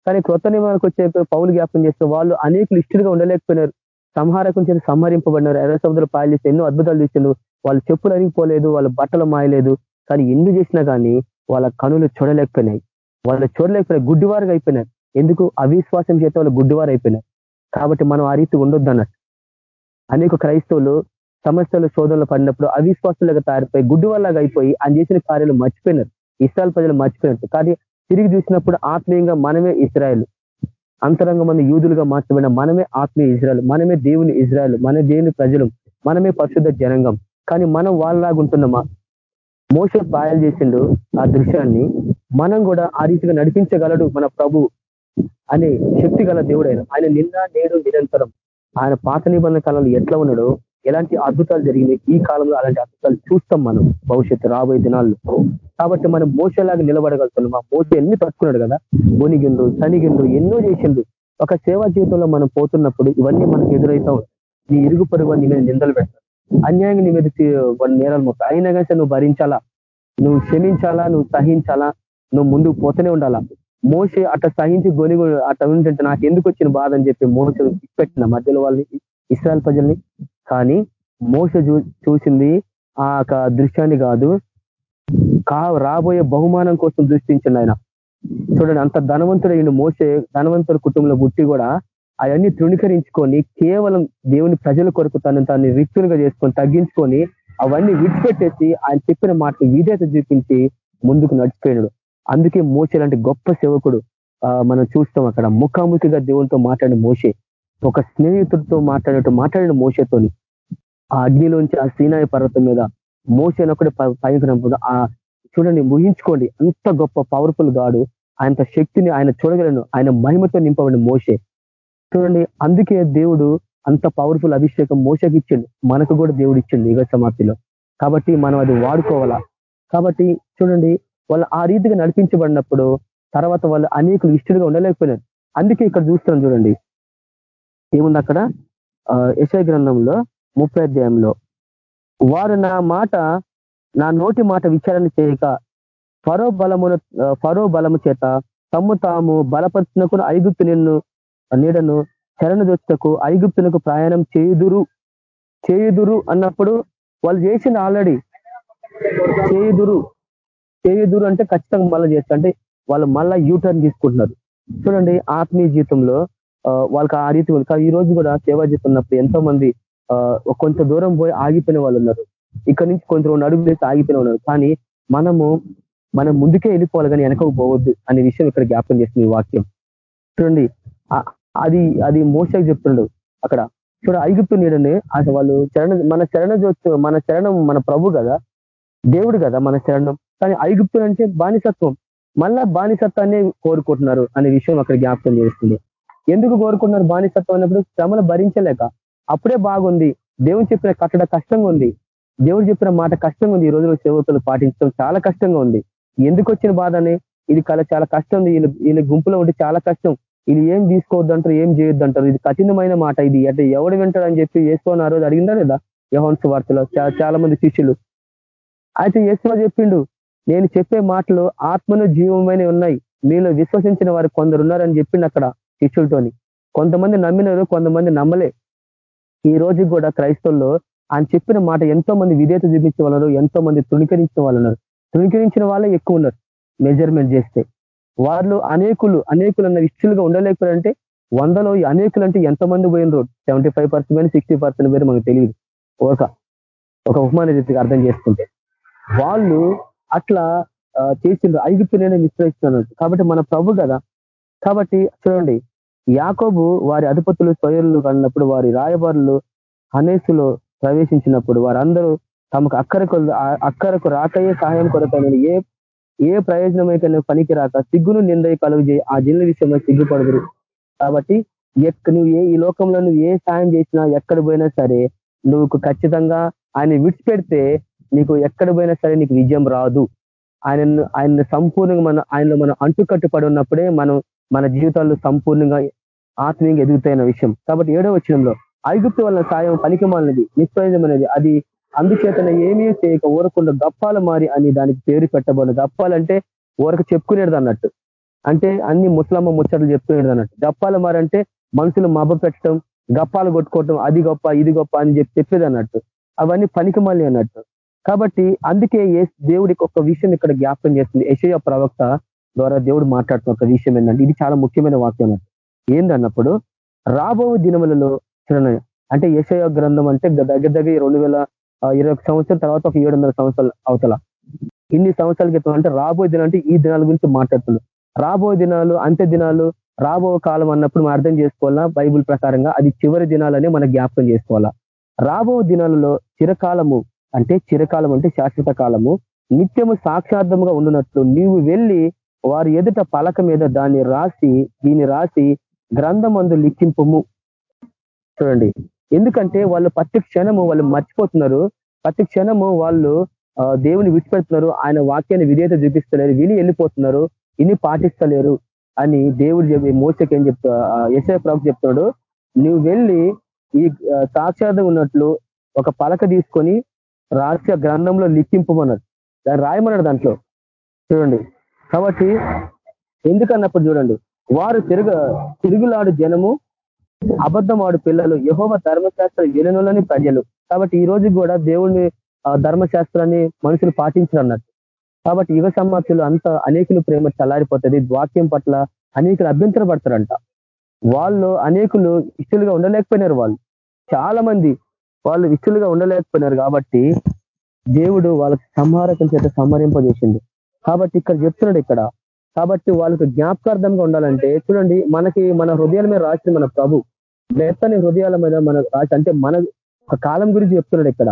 కానీ క్రొత్త నిబంధనకు వచ్చే పౌలు జ్ఞాపం చేస్తే వాళ్ళు అనేకలు ఇష్టలుగా ఉండలేకపోయినారు. సంహారకం చేసి సంహరింపబడినారు. ఎర్ర సముద్ర పాయలు చేసి ఎన్నో అద్భుతాలు చేసిండు వాళ్ళు చెప్పులు అరిగిపోలేదు వాళ్ళ బట్టలు మాయలేదు కానీ ఎన్ని చేసినా కానీ వాళ్ళ కనులు చూడలేకపోయినాయి. వాళ్ళు చూడలేకపోయినాయి గుడ్డివారుగా అయిపోయినారు ఎందుకు? అవిశ్వాసం చేత వాళ్ళు గుడ్డివారు అయిపోయినారు కాబట్టి మనం ఆ రీతి ఉండొద్దు అన్నట్టు. అనేక క్రైస్తవులు సమస్యలు శోధనలు పడినప్పుడు అవిశ్వాసులుగా తయారిపోయి గుడ్డి అయిపోయి ఆయన చేసిన కార్యాలు మర్చిపోయినారు. ఇస్రాయల్ ప్రజలు మర్చిపోయినట్టు కానీ తిరిగి చూసినప్పుడు ఆత్మీయంగా మనమే ఇస్రాయల్. అంతరంగ మంది యూదులుగా మార్చబడిన మనమే ఆత్మీయ ఇజ్రాయల్. మనమే దేవుని ఇజ్రాయల్. మన దేవుని ప్రజలు. మనమే పరిశుద్ధ జనంగం. కానీ మనం వాళ్ళలాగుంటున్నామా మోస బాయలు చేసిండు ఆ దృశ్యాన్ని మనం కూడా ఆ రీతిగా నడిపించగలడు మన ప్రభు అనే శక్తి గల దేవుడైన ఆయన. నిన్న నేడు నిరంతరం ఆయన పాత నిబంధన కాలంలో ఎట్లా ఉన్నాడో ఎలాంటి అద్భుతాలు జరిగినాయి ఈ కాలంలో అలాంటి అద్భుతాలు చూస్తాం మనం భవిష్యత్తు రాబోయే దినాల్లో. కాబట్టి మనం మోసలాగా నిలబడగలుగుతున్నాం. ఆ మోస ఎన్ని పట్టుకున్నాడు కదా? మునిగిండు తనిగిండు ఎన్నో చేసిండు. ఒక సేవా జీవితంలో మనం పోతున్నప్పుడు ఇవన్నీ మనకు ఎదురవుతాం నీ ఇరుగు పరుగు నీ మీద నిందలు పెడతారు అన్యాయంగా నీ మీద నేరాలు మొత్తం అయినా కానీ నువ్వు భరించాలా? నువ్వు క్షమించాలా? నువ్వు సహించాలా? నువ్వు ముందుకు పోతూనే ఉండాలా? మోసే అట్ట సహించి గొని అట్ట ఉంటుంటే నాకు ఎందుకు వచ్చిన బాధ అని చెప్పి మోస పెట్టిన మధ్యలో వాళ్ళని ఇస్రాయల్ ప్రజల్ని. కానీ మోస చూసింది ఆ దృశ్యాన్ని కాదు. కా రాబోయే బహుమానం కోసం దృష్టించండి ఆయన. చూడండి అంత ధనవంతుడైన మోసే ధనవంతుడి కుటుంబంలో పుట్టి కూడా అవన్నీ తృణీకరించుకొని కేవలం దేవుని ప్రజల కొరకు తను తను రిక్తులుగా చేసుకొని తగ్గించుకొని అవన్నీ విడిచిపెట్టేసి ఆయన చెప్పిన మాటలు విధేత చూపించి ముందుకు నడిచిపోయినాడు. అందుకే మోసే లాంటి గొప్ప సేవకుడు మనం చూస్తాం అక్కడ. ముఖాముఖిగా దేవునితో మాట్లాడిన మోసే ఒక స్నేహితుడితో మాట్లాడినట్టు మాట్లాడిన మోసతోని ఆ అగ్నిలోంచి ఆ శ్రీనాయ పర్వతం మీద మోసనొకటి పైకి ఆ చూడండి ఊహించుకోండి అంత గొప్ప పవర్ఫుల్ గాడు. ఆయన శక్తిని ఆయన చూడగలను. ఆయన మహిమతో నింపబడిన మోసే చూడండి అందుకే దేవుడు అంత పవర్ఫుల్ అభిషేకం మోసకి ఇచ్చిండు. మనకు కూడా దేవుడు ఇచ్చిండు యుగ సమాప్తిలో. కాబట్టి మనం అది వాడుకోవాలా? కాబట్టి చూడండి వాళ్ళు ఆ రీతిగా నడిపించబడినప్పుడు తర్వాత వాళ్ళు అనేకులు ఇష్టలుగా ఉండలేకపోయినారు. అందుకే ఇక్కడ చూస్తున్నాం చూడండి. ఏముంది అక్కడ? యశ గ్రంథంలో ముప్పై అధ్యాయంలో వారు నా మాట నా నోటి మాట విచారణ చేయక ఫరో బలమున ఫరో బలము చేత తమ్ము తాము బలపరుచునకు ఐగుప్తు నిన్ను నీడను దొచ్చుటకు ఐగుప్తునకు ప్రయాణం చేయుదురు చేయుదురు అన్నప్పుడు వాళ్ళు చేసింది ఆల్రెడీ చేయుదురు చేయుదురు అంటే ఖచ్చితంగా మళ్ళీ చేస్తారు అంటే వాళ్ళు మళ్ళా యూటర్న్ తీసుకుంటున్నారు. చూడండి ఆత్మీయ జీవితంలో వాళ్ళకి ఆ రీతి ఉంది. ఈ రోజు కూడా సేవా చేస్తున్నప్పుడు ఎంతో మంది కొంత దూరం పోయి ఆగిపోయిన వాళ్ళు ఉన్నారు. ఇక్కడ నుంచి కొంత రెండు అడుగులు వేసి ఆగిపోయిన ఉన్నారు. కానీ మనము మనం ముందుకే వెళ్ళిపోవాలి కానీ వెనకకు పోవద్దు అనే విషయం ఇక్కడ జ్ఞాపకం చేస్తుంది వాక్యం. చూడండి అది అది మోసగా చెప్తున్నాడు అక్కడ. చూడ ఐగుప్తు నీడని అది వాళ్ళు చరణ మన చరణ మన చరణం మన ప్రభు కదా దేవుడు కదా మన చరణం. కానీ ఐగుప్తులు అంటే బానిసత్వం. మళ్ళా బానిసత్వాన్ని కోరుకుంటున్నారు అనే విషయం అక్కడ జ్ఞాపకం చేస్తుంది. ఎందుకు కోరుకుంటున్నారు బానిసత్వం అన్నప్పుడు శ్రమలు భరించలేక. అప్పుడే బాగుంది. దేవుడు చెప్పిన కట్టడ కష్టంగా ఉంది. దేవుడు చెప్పిన మాట కష్టంగా ఉంది. ఈ రోజులో సేవకులు పాటించడం చాలా కష్టంగా ఉంది. ఎందుకు వచ్చిన బాధ ఇది కల చాలా కష్టం ఉంది. వీళ్ళు వీళ్ళ గుంపులో ఉంటే చాలా కష్టం. ఇది ఏం తీసుకోవద్దు అంటారు ఏం చేయొద్దు అంటారు ఇది కఠినమైన మాట ఇది. అంటే ఎవడు వింటాడు అని చెప్పి వేసుకోని ఆ రోజు అడిగిందా లేదా? యహోన్స్ వార్తలో చాలా మంది శిష్యులు. అయితే యేసులో చెప్పిండు? నేను చెప్పే మాటలు ఆత్మను జీవమైన ఉన్నాయి. మీలో విశ్వసించిన వారు కొందరు ఉన్నారని చెప్పిండు అక్కడ శిష్యులతోని. కొంతమంది నమ్మినారు కొంతమంది నమ్మలే. ఈ రోజు కూడా క్రైస్తవుల్లో ఆయన చెప్పిన మాట ఎంతో మంది విధేత చూపించే వాళ్ళు ఎంతో మంది తృణీకరించిన వాళ్ళు ఉన్నారు తృణీకరించిన వాళ్ళే ఎక్కువ ఉన్నారు. మెజర్మెంట్ చేస్తే. వారిలో అనేకులు అనేకులు అన్న ఇష్టలుగా ఉండలేకపోయారంటే వందలో అనేకులు అంటే ఎంతమంది పోయినరు? సెవెంటీ ఫైవ్ పర్సెంట్ పోయిన సిక్స్టీ పర్సెంట్ పోయిన మనకు తెలియదు. ఒక ఒక ఉపమాన రీతిగా అర్థం చేసుకుంటే. వాళ్ళు అట్లా చేసిండ్రు. ఐగుప్తు నేను నిశ్చయిస్తున్నాను కాబట్టి మన ప్రభు కదా. కాబట్టి చూడండి యాకోబు వారి అధిపతులు స్వయంలు కన్నప్పుడు వారి రాయబారులు హనేసులో ప్రవేశించినప్పుడు వారందరూ తమకు అక్కరకు అక్కరకు రాకయే సహాయం కొరకైన ఏ ఏ ప్రయోజనమైకైనా పనికి రాక సిగ్గును నిందయి కలుగు చేయి ఆ జిల్ల విషయంలో సిగ్గుపడదురు. కాబట్టి ఎక్క నువ్వు ఏ ఈ లోకంలో నువ్వు ఏ సాయం చేసినా ఎక్కడ పోయినా సరే నువ్వు ఖచ్చితంగా ఆయన విడిచిపెడితే నీకు ఎక్కడ పోయినా సరే నీకు విజయం రాదు. ఆయన ఆయన సంపూర్ణంగా మన ఆయనలో మనం అంటుకట్టుపడి ఉన్నప్పుడే మనం మన జీవితాల్లో సంపూర్ణంగా ఆత్మీయంగా ఎదుగుతాయన్న విషయం. కాబట్టి ఏడో వచ్చినంలో ఐగుప్తు వల్ల సాయం పనికిమాలినది నిష్ప్రయోజనమైనది. అది అందుచేతన ఏమీ చేయక ఊరకుండా గప్పాల మారి అని దానికి పేరు పెట్టబడి గప్పాలంటే ఊరకు చెప్పుకునేది అన్నట్టు. అంటే అన్ని ముసలమ్మ ముచ్చట్లు చెప్పుకునేది అన్నట్టు. గప్పాల మారి అంటే మనుషులు మబ పెట్టడం గప్పాలు కొట్టుకోవటం అది గొప్ప ఇది గొప్ప అని చెప్పి చెప్పేది అన్నట్టు. అవన్నీ పనికిమాలి అన్నట్టు. కాబట్టి అందుకే ఏ- దేవుడికి ఒక విషయం ఇక్కడ జ్ఞాపకం చేస్తుంది. యశయ ప్రవక్త ద్వారా దేవుడు మాట్లాడుతున్న ఒక విషయం ఏంటంటే ఇది చాలా ముఖ్యమైన వాక్యం అన్నట్టు. ఏందన్నప్పుడు రాబో దినములలో చూడండి అంటే యశయ గ్రంథం అంటే దగ్గర దగ్గర రెండు వేల ఇరవై ఒక సంవత్సరం తర్వాత ఒక ఏడు వందల సంవత్సరాలు అవతల. ఇన్ని సంవత్సరాల క్రితం అంటే రాబోయే దినాలు అంటే ఈ దినాల గురించి మాట్లాడుతున్నాడు రాబోయే దినాలు అంత్య దినాలు రాబో కాలం అన్నప్పుడు మనం అర్థం చేసుకోవాలా? బైబిల్ ప్రకారంగా అది చివరి దినాలని మనం జ్ఞాపకం చేసుకోవాలా? రాబో దినాలలో చిరకాలము అంటే చిరకాలం అంటే శాశ్వత కాలము. నిత్యము సాక్షార్థముగా ఉండునట్లు నీవు వెళ్ళి వారి ఎదుట పలక మీద దాన్ని రాసి దీన్ని రాసి గ్రంథమందు లిఖింపుము. చూడండి. ఎందుకంటే వాళ్ళు ప్రతి క్షణము వాళ్ళు మర్చిపోతున్నారు. ప్రతి క్షణము వాళ్ళు దేవుని విడిచిపెడుతున్నారు. ఆయన వాక్యాన్ని విధేయత చూపిస్తలేరు. విని వెళ్ళిపోతున్నారు. ఇన్ని పాటిస్తలేరు అని దేవుడు చెప్పి మోసకి ఏం చెప్తా యశయ ప్రభు చెప్తున్నాడు. నువ్వు వెళ్ళి ఈ సాక్షార్థం ఉన్నట్లు ఒక పలక తీసుకొని రాష్ట్ర గ్రంథంలో లిఖింపమన్నాడు దాన్ని రాయమన్నాడు దాంట్లో. చూడండి. కాబట్టి ఎందుకన్నప్పుడు చూడండి. వారు తిరుగ తిరుగులాడు జనము అబద్ధమాడు పిల్లలు. యహోవ ధర్మశాస్త్ర ఎలనులని ప్రజలు. కాబట్టి ఈ రోజు కూడా దేవుని ధర్మశాస్త్రాన్ని మనుషులు పాటించరు అన్నట్టు కాబట్టి యుగ సమాఖ్యలు అంత అనేకులు ప్రేమ చల్లారిపోతుంది. వాక్యం పట్ల అనేకులు అభ్యంతర పడతారంట వాళ్ళు అనేకులు ఇష్టలుగా ఉండలేకపోయినారు వాళ్ళు. చాలా మంది వాళ్ళు ఇష్టలుగా ఉండలేకపోయినారు కాబట్టి దేవుడు వాళ్ళకి సంహారకం చేత సంహరింపజేసింది కాబట్టి ఇక్కడ చెప్తున్నాడు ఇక్కడ కాబట్టి వాళ్ళకి జ్ఞాపకార్థంగా ఉండాలంటే చూడండి మనకి మన హృదయాల మీద రాసిన మన ప్రభు మెత్తని హృదయాల మీద మన రాసి అంటే మన ఒక కాలం గురించి చెప్తున్నాడు ఇక్కడ.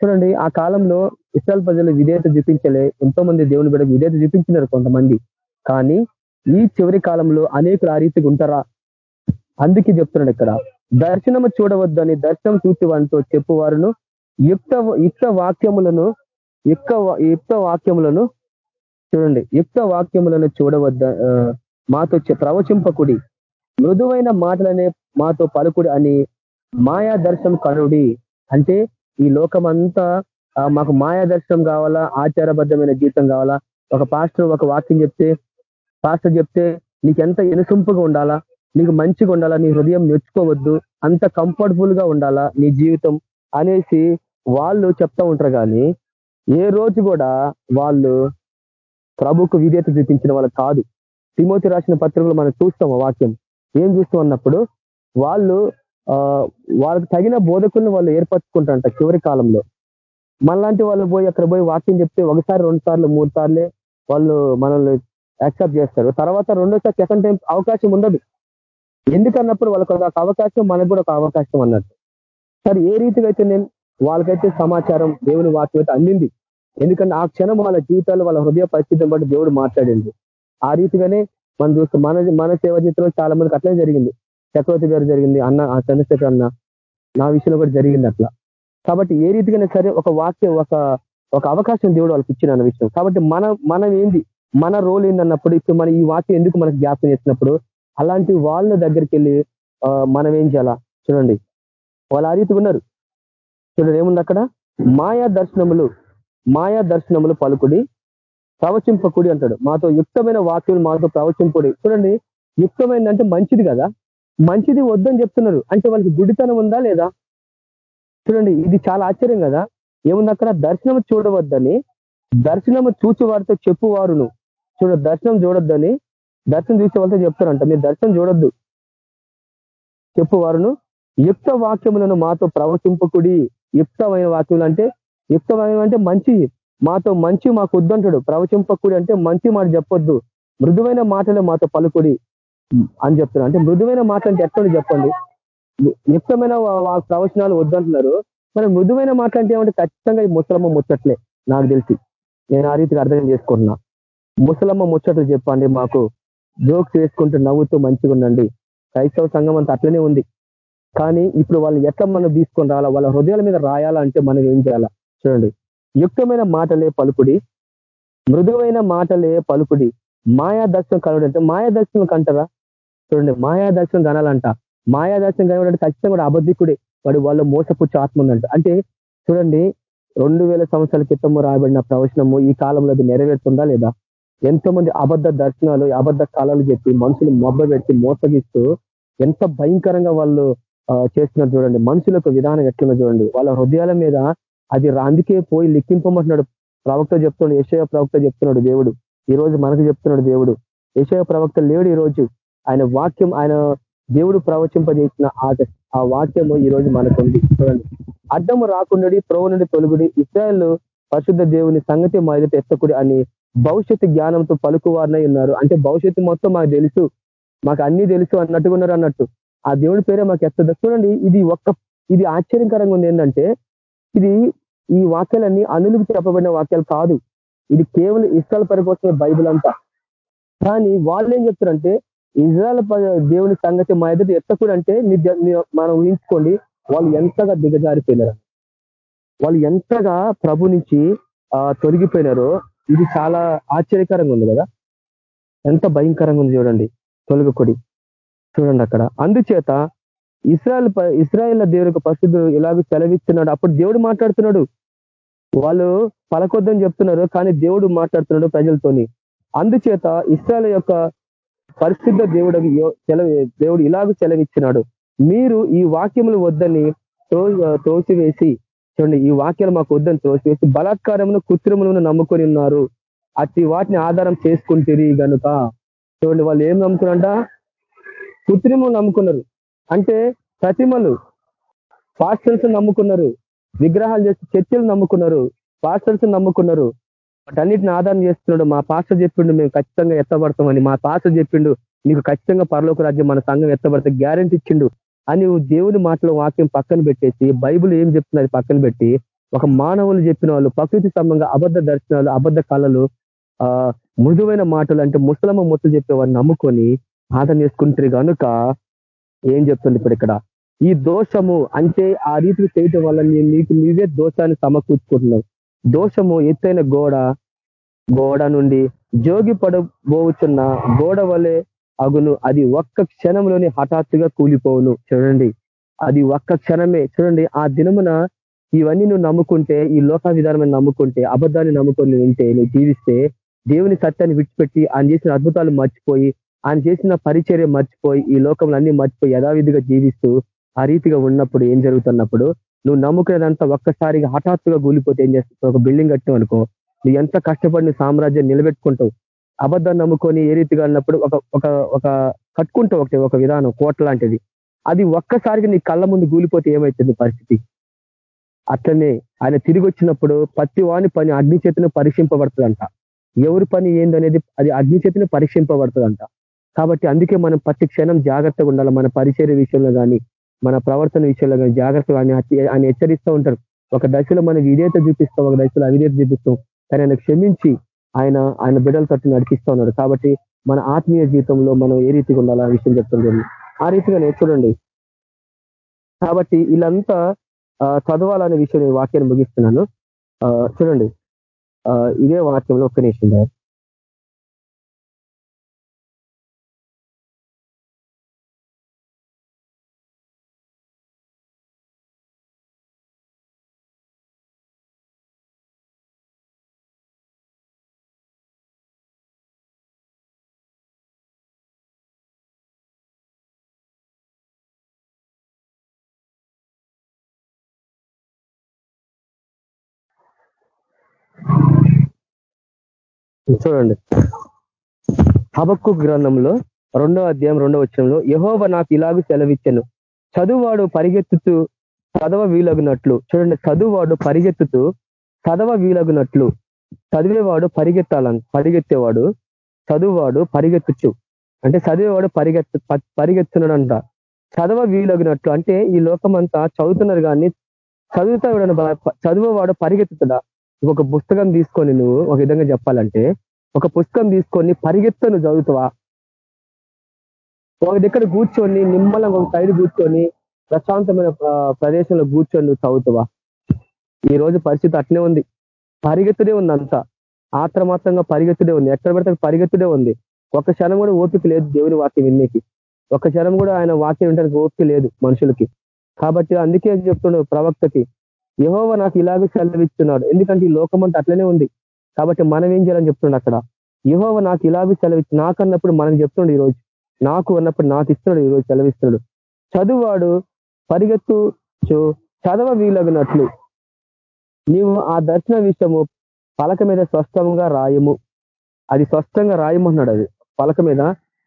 చూడండి ఆ కాలంలో ఇస్రాయల్ ప్రజలు విధేయత చూపించలే ఎంతో మంది దేవుని బిడ్డకు విధేయత చూపించినారు కొంతమంది. కానీ ఈ చివరి కాలంలో అనేకులు ఆ రీతిగా ఉంటారా? అందుకే చెప్తున్నాడు ఇక్కడ. దర్శనము చూడవద్దని దర్శనం చూసి వారితో చెప్పువారును యుక్త యుక్త వాక్యములను యుక్త యుక్త వాక్యములను చూడండి యుక్త వాక్యములను చూడవద్ద మాతో ప్రవచింపకుడి. మృదువైన మాటలనే మాతో పలుకుడి అని మాయా దర్శనం కనుడి. అంటే ఈ లోకం అంతా మాకు మాయా దర్శనం కావాలా ఆచారబద్ధమైన జీవితం కావాలా? ఒక పాస్టర్ ఒక వాక్యం చెప్తే పాస్టర్ చెప్తే నీకెంత ఎంత ఉండాలా? నీకు మంచిగా ఉండాలా? నీ హృదయం నేర్చుకోవద్దు అంత కంఫర్టబుల్గా ఉండాలా నీ జీవితం? అనేసి వాళ్ళు చెప్తా ఉంటారు కానీ ఏ రోజు కూడా వాళ్ళు ప్రభుకు విధేయత చూపించిన వాళ్ళు కాదు. తిమోతి రాసిన పత్రికలు మనం చూస్తాం ఆ వాక్యం. ఏం చూస్తాం అన్నప్పుడు వాళ్ళు వాళ్ళకి తగిన బోధకులను వాళ్ళు ఏర్పరచుకుంటారంట చివరి కాలంలో. మనలాంటి వాళ్ళు పోయి అక్కడ పోయి వాక్యం చెప్తే ఒకసారి రెండు సార్లు మూడు సార్లే వాళ్ళు మనల్ని యాక్సెప్ట్ చేస్తారు. తర్వాత రెండోసారి సెకండ్ టైం అవకాశం ఉండదు. ఎందుకన్నప్పుడు వాళ్ళకి ఒక అవకాశం మనకు కూడా ఒక అవకాశం అన్నట్టు. సరే ఏ రీతిగా అయితే నేను వాళ్ళకైతే సమాచారం దేవుని వాక్యం అయితే అందింది ఎందుకంటే ఆ క్షణం వాళ్ళ జీవితాలు వాళ్ళ హృదయ పరిస్థితిని బట్టి దేవుడు మాట్లాడింది ఆ రీతిగానే మనం చూస్తాం మన మన సేవ జీవితంలో చాలా మందికి అట్లనే జరిగింది. చక్రవర్తి గారు జరిగింది అన్న ఆ చంద్రశేఖర్ అన్న నా విషయంలో కూడా జరిగింది అట్లా. కాబట్టి ఏ రీతిగానే సరే ఒక వాక్యం ఒక ఒక అవకాశం దేవుడు వాళ్ళకి ఇచ్చిన అన్న విషయం. కాబట్టి మన మనం ఏంది మన రోల్ ఏందన్నప్పుడు ఇప్పుడు మన ఈ వాక్యం ఎందుకు మనకు జ్ఞాపకం చేసినప్పుడు అలాంటి వాళ్ళ దగ్గరికి వెళ్ళి మనం ఏం చేయాలా? చూడండి. వాళ్ళు ఆ రీతిగా ఉన్నారు. చూడండి ఏముంది అక్కడ? మాయా దర్శనములు మాయా దర్శనములు పలుకుడి ప్రవచింపకుడి అంటాడు. మాతో యుక్తమైన వాక్యం మాతో ప్రవచింపుడి. చూడండి యుక్తమైనది అంటే మంచిది కదా? మంచిది వద్దని చెప్తున్నారు. అంటే వాళ్ళకి గుడితనం ఉందా లేదా? చూడండి ఇది చాలా ఆశ్చర్యం కదా? ఏముంది అక్కడ? దర్శనం చూడవద్దని దర్శనము చూచి వారితో చెప్పువారును. చూడ దర్శనం చూడొద్దని దర్శనం చూసే వాళ్ళతో చెప్తారంట. మీరు దర్శనం చూడొద్దు. చెప్పువారును. యుక్త వాక్యములను మాతో ప్రవచింపకుడి. యుక్తమైన వాక్యములు అంటే యుక్తమైన అంటే మంచి మాతో మంచి మాకు వద్దంటాడు. ప్రవచింపకుడి అంటే మంచి మాట చెప్పొద్దు. మృదువైన మాటలు మాతో పలుకుడి అని చెప్తున్నాడు. అంటే మృదువైన మాట అంటే ఎక్కడ చెప్పండి? యుక్తమైన ప్రవచనాలు వద్దంటున్నారు. మరి మృదువైన మాట అంటే ఏమంటే ఖచ్చితంగా ఈ ముసలమ్మ ముచ్చట్లే నాకు తెలిసి. నేను ఆ రీతికి అర్థం చేసుకుంటున్నా. ముసలమ్మ ముచ్చట్లు చెప్పండి మాకు. జోక్స్ వేసుకుంటూ నవ్వుతూ మంచిగా ఉండండి. క్రైస్తవ సంఘం అంతా అట్లనే ఉంది. కానీ ఇప్పుడు వాళ్ళు ఎట్లా మనం తీసుకొని రావాలా? వాళ్ళ హృదయాల మీద రాయాలంటే మనం ఏం చేయాలా? చూడండి. యుక్తమైన మాటలే పలుకుడి మృదువైన మాటలే పలుకుడి. మాయా దర్శనం కలవడం అంటే మాయా దర్శనం కంటారా? చూడండి మాయా దర్శనం కనాలంట. మాయా దర్శనం కనబడంటే ఖచ్చితంగా కూడా అబద్ధికుడే. వాడు వాళ్ళు మోసపుచ్చు ఆత్మ ఉందంట. అంటే చూడండి రెండు వేల సంవత్సరాల క్రితము రాయబడిన ప్రవచనము ఈ కాలంలో అది నెరవేరుతుందా లేదా? ఎంతో మంది అబద్ధ దర్శనాలు అబద్ధ కాలాలు చెప్పి మనుషులు మొబ్బ పెట్టి మోసగిస్తూ ఎంత భయంకరంగా వాళ్ళు చేస్తున్నారు చూడండి. మనుషులకు విధానం ఎట్లున్నా చూడండి. వాళ్ళ హృదయాల మీద అది రాందుకే పోయి లిక్కింపమంటున్నాడు ప్రవక్త చెప్తున్నాడు యశయ ప్రవక్త చెప్తున్నాడు దేవుడు. ఈ రోజు మనకు చెప్తున్నాడు దేవుడు. యశయ ప్రవక్త లేడు ఈ రోజు. ఆయన వాక్యం ఆయన దేవుడు ప్రవచింపజేసిన ఆ ఆ వాక్యము ఈ రోజు మనకు ఉంది చూడండి. అడ్డము రాకుండాడి ప్రభు నుండి తొలుగుడి ఇస్రాయల్ పరిశుద్ధ దేవుని సంగతి మా ఎత్తకుడి అని భవిష్యత్తు జ్ఞానంతో పలుకువారనై ఉన్నారు. అంటే భవిష్యత్తు మొత్తం మాకు తెలుసు. మాకు అన్ని తెలుసు అన్నట్టుగా ఉన్నారు అన్నట్టు. ఆ దేవుడి పేరే మాకు ఎత్తదు. చూడండి ఇది ఒక్క ఇది ఆశ్చర్యకరంగా ఉంది ఏంటంటే ఇది ఈ వాక్యాలన్నీ అనులకు చెప్పబడిన వాక్యాలు కాదు. ఇది కేవలం ఇస్రాయల్ పరికోసమే బైబిల్ అంతా. కానీ వాళ్ళు ఏం చెప్తారంటే ఇజ్రాయల్ దేవుని సంగతి మా ఎదుట ఎత్తకూడంటే అంటే మనం ఊహించుకోండి వాళ్ళు ఎంతగా దిగజారిపోయినారు. వాళ్ళు ఎంతగా ప్రభు నుంచి తొలగిపోయినారో ఇది చాలా ఆశ్చర్యకరంగా ఉంది కదా. ఎంత భయంకరంగా ఉంది చూడండి తొలగకొడి చూడండి అక్కడ. అందుచేత ఇస్రాయల్ ప- దేవుడు యొక్క పరిస్థితులు ఇలాగ సెలవిస్తున్నాడు అప్పుడు దేవుడు మాట్లాడుతున్నాడు. వాళ్ళు పలకొద్దని చెప్తున్నారు కానీ దేవుడు మాట్లాడుతున్నాడు ప్రజలతోని. అందుచేత ఇస్రాయల్ యొక్క పరిశుద్ధ దేవుడు దేవుడు ఇలాగ సెలవిచ్చినాడు. మీరు ఈ వాక్యములు వద్దని తోసివేసి చూడండి ఈ వాక్యాలు మాకు వద్దని తోసివేసి బలాత్కారమును కృత్రిములను నమ్ముకొని ఉన్నారు. అట్టి వాటిని ఆధారం చేసుకుంటుంది గనుక. చూడండి వాళ్ళు ఏం నమ్ముకున్నారంట? కృత్రిమం నమ్ముకున్నారు. అంటే ప్రతిమలు పాస్టల్స్ నమ్ముకున్నారు విగ్రహాలు చేసి చర్చలు నమ్ముకున్నారు పాస్టల్స్ నమ్ముకున్నారు. వాటన్నిటిని ఆధారం చేస్తున్నాడు. మా పాస్టర్ చెప్పిండు మేము ఖచ్చితంగా ఎత్తబడతామని. మా పాస్టర్ చెప్పిండు నీకు ఖచ్చితంగా పరలోక రాజ్యం మన సంఘం ఎత్తబడితే గ్యారంటీ ఇచ్చిండు అని నువ్వు దేవుని మాటలో వాక్యం పక్కన పెట్టేసి బైబిల్ ఏం చెప్తున్నది పక్కన పెట్టి ఒక మానవులు చెప్పిన వాళ్ళు ప్రకృతి సంబంధంగా అబద్ధ దర్శనాలు అబద్ధ కళలు ఆ మృదువైన మాటలు అంటే ముసలమ్మ ముత్తలు చెప్పే వారిని నమ్ముకొని ఆదరణ చేసుకుంటారు. కనుక ఏం చెప్తుంది ఇప్పుడు ఇక్కడ? ఈ దోషము అంటే ఆ రీతికి చేయటం వల్ల నీకు నీవే దోషాన్ని సమకూర్చుకుంటున్నావు. దోషము ఎత్తైన గోడ గోడ నుండి జోగి పడబోచున్న గోడ వలె అగును. అది ఒక్క క్షణంలోనే హఠాత్తుగా కూలిపోవును. చూడండి. అది ఒక్క క్షణమే. చూడండి ఆ దినమున ఇవన్నీ నువ్వు నమ్ముకుంటే ఈ లోక విధానమైన నమ్ముకుంటే అబద్ధాన్ని నమ్ముకొని ఉంటే నువ్వు జీవిస్తే దేవుని సత్యాన్ని విడిచిపెట్టి ఆయన చేసిన అద్భుతాలు మర్చిపోయి ఆయన చేసిన పరిచర్య మర్చిపోయి ఈ లోకంలో అన్ని మర్చిపోయి యథావిధిగా జీవిస్తూ ఆ రీతిగా ఉన్నప్పుడు ఏం జరుగుతున్నప్పుడు నువ్వు నమ్ముకునేదంతా ఒక్కసారిగా హఠాత్తుగా కూలిపోతే ఏం చేస్తావు? ఒక బిల్డింగ్ కట్టావు అనుకో. నువ్వు ఎంత కష్టపడి సామ్రాజ్యం నిలబెట్టుకుంటావు? అబద్ధం నమ్ముకొని ఏ రీతిగా అన్నప్పుడు ఒక ఒక ఒక కట్టుకుంటావు ఒకటి ఒక విధానం కోట లాంటిది. అది ఒక్కసారిగా నీ కళ్ళ ముందు కూలిపోతే ఏమవుతుంది పరిస్థితి? అట్లనే ఆయన తిరిగి వచ్చినప్పుడు ప్రతి వాని పని అగ్ని చేతిని పరీక్షింపబడుతుందంట. ఎవరి పని ఏందనేది అది అగ్ని చేతిని పరీక్షింపబడుతుందంట. కాబట్టి అందుకే మనం ప్రతి క్షణం జాగ్రత్తగా ఉండాలి. మన పరిచయ విషయంలో కానీ మన ప్రవర్తన విషయంలో కానీ జాగ్రత్తగా ఆయన ఆయన హెచ్చరిస్తూ ఉంటారు. ఒక దశలో మనం విధేయత చూపిస్తాం ఒక దశలో అవిధేయత చూపిస్తాం కానీ ఆయన క్షమించి ఆయన ఆయన బిడ్డల తట్టు నడిపిస్తూ ఉన్నాడు. కాబట్టి మన ఆత్మీయ జీవితంలో మనం ఏ రీతిగా ఉండాలనే విషయం చెప్తుంది ఆ రీతిగానే చూడండి. కాబట్టి వీళ్ళంతా ఆ, చదవాలనే విషయం నేను వాక్యాన్ని ముగిస్తున్నాను. ఆ, చూడండి. ఆ, ఇదే వాక్యంలో ఒక్క నిమిషం. చూడండి. హబక్కు గ్రంథంలో రెండో అధ్యాయం రెండో వచ్చంలో యహోవ నాకు ఇలాగ సెలవిచ్చాను. చదువువాడు పరిగెత్తుతూ చదవ వీలగినట్లు. చూడండి చదువువాడు పరిగెత్తుతూ చదవ వీలగినట్లు. చదివేవాడు పరిగెత్తాలని పరిగెత్తేవాడు చదువువాడు పరిగెత్తుచు. అంటే చదివేవాడు పరిగెత్తు పరిగెత్తున్నాడంట చదవ వీలగినట్లు. అంటే ఈ లోకమంతా చదువుతున్నారు కానీ చదువుతా చదువువాడు పరిగెత్తుతుడా? ఒక పుస్తకం తీసుకొని నువ్వు ఒక విధంగా చెప్పాలంటే ఒక పుస్తకం తీసుకొని పరిగెత్తను చదువుతావా? ఒక దగ్గర కూర్చొని నిమ్మలంగా ఒక సైడ్ కూర్చొని ప్రశాంతమైన ప్రదేశంలో కూర్చొని నువ్వు చదువుతావా? ఈ రోజు పరిస్థితి అట్లే ఉంది. పరిగెత్తుడే ఉంది అంతా. ఆత్రమాత్రంగా పరిగెత్తుడే ఉంది. ఎక్కడ పడితే పరిగెత్తుడే ఉంది. ఒక క్షణం కూడా ఓపిక లేదు దేవుని వాక్యం విన్నేకి. ఒక క్షణం కూడా ఆయన వాక్యం వినడానికి ఓపిక లేదు మనుషులకి. కాబట్టి అందుకే చెప్తున్నాడు ప్రవక్తకి యహోవ నాకు ఇలాగ సెలవిస్తున్నాడు ఎందుకంటే ఈ లోకం అంతా అట్లనే ఉంది. కాబట్టి మనం ఏం చేయాలని చెప్తున్నాడు అక్కడ? యహోవ నాకు ఇలాగ సెలవిచ్చు నాకు అన్నప్పుడు మనకు చెప్తున్నాడు ఈరోజు. నాకు అన్నప్పుడు నాకు ఇస్తున్నాడు ఈరోజు సెలవిస్తున్నాడు. చదువువాడు పరిగెత్తు చదవ వీలగినట్లు నీవు ఆ దర్శన విషయము పలక మీద స్పష్టంగా రాయము. అది స్పష్టంగా రాయమన్నాడు అది. పలక మీద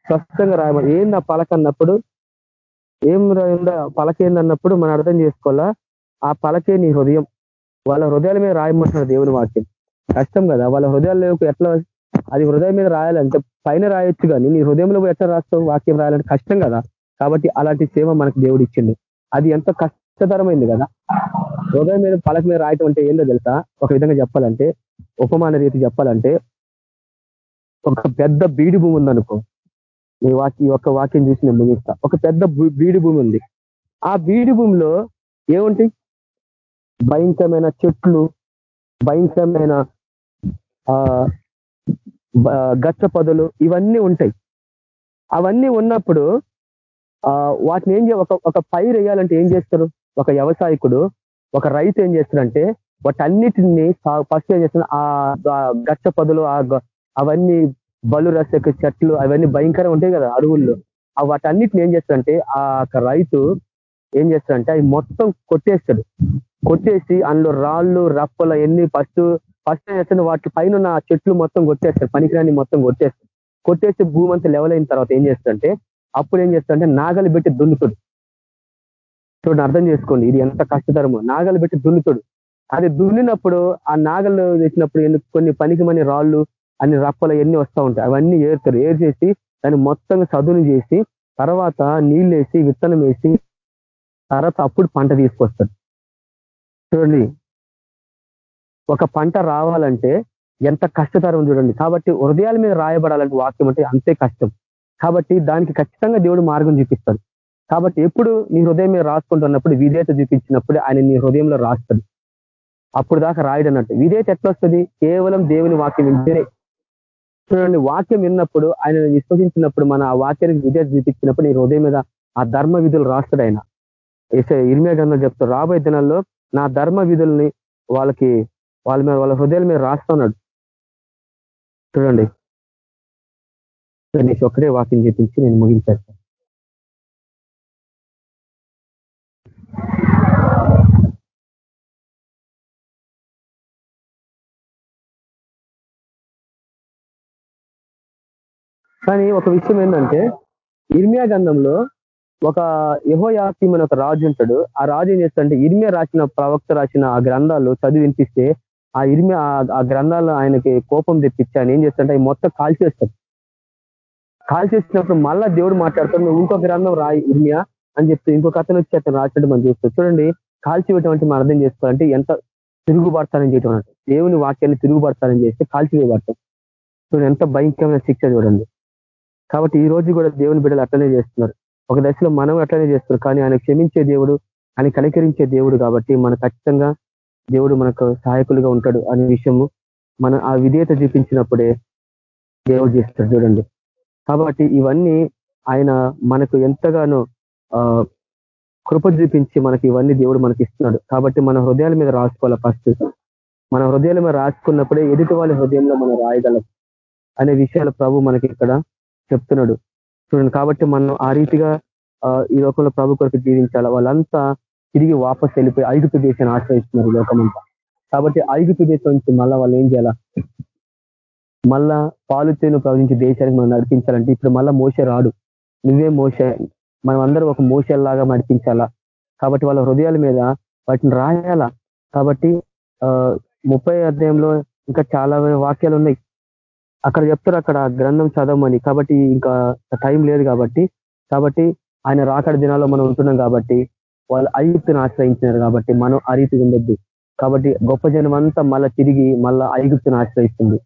స్పష్టంగా రాయమ. ఏంది ఆ పలక అన్నప్పుడు? ఏం రాయిందా పలక ఏందన్నప్పుడు మనం అర్థం చేసుకోవాలా? ఆ పలకే నీ హృదయం. వాళ్ళ హృదయాల మీద రాయమంటున్నాడు దేవుని వాక్యం. కష్టం కదా వాళ్ళ హృదయాలకు ఎట్లా అది హృదయం మీద రాయాలంటే పైన రాయొచ్చు కానీ నీ హృదయంలో ఎట్లా రాస్తావు? వాక్యం రాయాలంటే కష్టం కదా. కాబట్టి అలాంటి సేవ మనకు దేవుడు ఇచ్చిండు. అది ఎంత కష్టతరమైంది కదా. హృదయం మీద పలక మీద రాయటం అంటే ఏందో తెలుసా? ఒక విధంగా చెప్పాలంటే ఉపమాన రీతి చెప్పాలంటే ఒక పెద్ద బీడి భూమి ఉందనుకో. నీ వాక్య ఈ యొక్క వాక్యం చూసి నేను ముగిస్తా. ఒక పెద్ద భూ- బీడి భూమి ఉంది. ఆ బీడి భూమిలో ఏముంటాయి? భయంకరమైన చెట్లు భయంకరమైన ఆ గచ్చ పొదలు ఇవన్నీ ఉంటాయి. అవన్నీ ఉన్నప్పుడు ఆ వాటిని ఏం చే- ఒక ఒక పైరు వేయాలంటే ఏం చేస్తారు? ఒక వ్యవసాయకుడు ఒక రైతు ఏం చేస్తారంటే వాటన్నిటిని ఫస్ట్ ఏం చేస్తున్నారు ఆ గచ్చ పొదలు ఆ అవన్నీ బలు రసక చెట్లు అవన్నీ భయంకరంగా ఉంటాయి కదా అడవుల్లో. వాటన్నిటిని ఏం చేస్తారంటే ఆ యొక్క రైతు ఏం చేస్తాడంటే అవి మొత్తం కొట్టేస్తాడు. కొట్టేసి అందులో రాళ్ళు రప్పలు ఎన్ని ఫస్ట్ ఫస్ట్ ఏం చేస్తాడు వాటి పైన చెట్లు మొత్తం కొట్టేస్తాడు. పనికిరాని మొత్తం కొట్టేస్తాడు. కొట్టేసి భూమి అంతా లెవెల్ అయిన తర్వాత ఏం చేస్తాడంటే అప్పుడు ఏం చేస్తాడంటే నాగలి పెట్టి దున్నుతాడు. చూడండి అర్థం చేసుకోండి ఇది ఎంత కష్టతరమో. నాగలి పెట్టి దున్నుతాడు. అది దున్నినప్పుడు ఆ నాగలు తెచ్చినప్పుడు ఎందుకు కొన్ని పనికిమని రాళ్ళు అన్ని రప్పలు ఎన్ని వస్తూ ఉంటాయి. అవన్నీ ఏరుతారు. ఏర్చేసి దాన్ని మొత్తంగా చదును చేసి తర్వాత నీళ్ళు వేసి విత్తనం వేసి తర్వాత అప్పుడు పంట తీసుకొస్తాడు. చూడండి. ఒక పంట రావాలంటే ఎంత కష్టతరం చూడండి. కాబట్టి హృదయాల మీద రాయబడాలంటే వాక్యం అంటే అంతే కష్టం. కాబట్టి దానికి ఖచ్చితంగా దేవుడు మార్గం చూపిస్తాడు. కాబట్టి ఎప్పుడు నీ హృదయం మీద రాసుకుంటున్నప్పుడు విధేయత చూపించినప్పుడు ఆయన నీ హృదయంలో రాస్తాడు. అప్పుడు దాకా రాయడు అన్నట్టు విధేయత ఎట్లా వస్తుంది? కేవలం దేవుని వాక్యం వింటేనే. చూడండి వాక్యం విన్నప్పుడు ఆయన విశ్వసించినప్పుడు మన ఆ వాక్యానికి విధేయత చూపించినప్పుడు నీ హృదయం మీద ఆ ధర్మ విధులు రాస్తాడు ఆయన. ఇర్మియా గ్రంథం చెప్తారు రాబోయే దినాల్లో నా ధర్మ విధుల్ని వాళ్ళకి వాళ్ళ మీద వాళ్ళ హృదయాల మీద రాస్తున్నాడు. చూడండి. నేను ఒక్కడే వాక్యం చెప్పించి నేను ముగించేస్తాను కానీ ఒక విషయం ఏంటంటే ఇర్మియా గంధంలో ఒక యహోయాకిం అని ఒక రాజు ఉంటాడు. ఆ రాజు ఏం చేస్తాడంటే ఇర్మియా రాసిన ప్రవక్త రాసిన ఆ గ్రంథాలు చదివి వినిపిస్తే ఆ ఇర్మియా ఆ- గ్రంథాలు ఆయనకి కోపం తెప్పించి ఆయన ఏం చేస్తాడంటే అవి మొత్తం కాల్చేస్తాడు. కాల్చేసినప్పుడు మళ్ళా దేవుడు మాట్లాడతాడు నువ్వు ఇంకో గ్రంథం రాయి ఇర్మియా అని చెప్తే ఇంకొక అతను వచ్చి అతను రాసినట్టు మనం చూస్తాం. చూడండి కాల్చివేయటం అంటే మనం అర్థం చేసుకోవాలంటే ఎంత తిరుగుబడతానని చేయటం అన్నట్టు దేవుని వాక్యాన్ని తిరుగుబడతానని చేస్తే కాల్చివేయబడతాం. చూడండి ఎంత భయంకరమైన శిక్ష చూడండి. కాబట్టి ఈ రోజు కూడా దేవుని బిడ్డలు అట్లనే చేస్తున్నారు. ఒక దశలో మనం అట్లనే చేస్తున్నాం కానీ ఆయన క్షమించే దేవుడు ఆయన కనికరించే దేవుడు కాబట్టి మన ఖచ్చితంగా దేవుడు మనకు సహాయకులుగా ఉంటాడు అనే విషయము మనం ఆ విధేయత చూపించినప్పుడే దేవుడు చేస్తాడు చూడండి. కాబట్టి ఇవన్నీ ఆయన మనకు ఎంతగానో ఆ కృప చూపించి మనకి ఇవన్నీ దేవుడు మనకి ఇస్తున్నాడు. కాబట్టి మన హృదయాల మీద రాసుకోవాలి ఫస్ట్ మన హృదయాల మీద రాసుకున్నప్పుడే ఎదుటి వాళ్ళ హృదయంలో మనం రాయగలం అనే విషయాలు ప్రభు మనకి ఇక్కడ చెప్తున్నాడు. చూడండి కాబట్టి మనం ఆ రీతిగా ఈ లోకంలో ప్రభు కొరకు జీవించాలి? వాళ్ళంతా తిరిగి వాపస్ వెళ్ళిపోయి ఐగుప్తు దేశాన్ని ఆశ్రయిస్తున్నారు లోకమంతా. కాబట్టి ఐగుప్తు దేశం నుంచి మళ్ళా వాళ్ళు ఏం చేయాలా? మళ్ళా పాలుతేను ప్రవహించి దేశానికి మనం నడిపించాలంటే ఇప్పుడు మళ్ళా మోస రాడు. నువ్వే మోస మనం అందరం ఒక మోసల్లాగా నడిపించాలా? కాబట్టి వాళ్ళ హృదయాల మీద వాటిని రాయాలా? కాబట్టి ఆ ముప్పై అధ్యాయంలో ఇంకా చాలా వాక్యాలు ఉన్నాయి. అక్కడ చెప్తారు అక్కడ గ్రంథం చదవమని. కాబట్టి ఇంకా టైం లేదు కాబట్టి. కాబట్టి ఆయన రాకడ దినాల్లో మనం ఉంటున్నాం కాబట్టి వాళ్ళు ఐగుప్తుని ఆశ్రయించినారు కాబట్టి మనం ఆ రీతి ఉండొద్దు. కాబట్టి గొప్ప జనం అంతా మళ్ళా తిరిగి మళ్ళా ఐగుప్తుని ఆశ్రయిస్తుంది.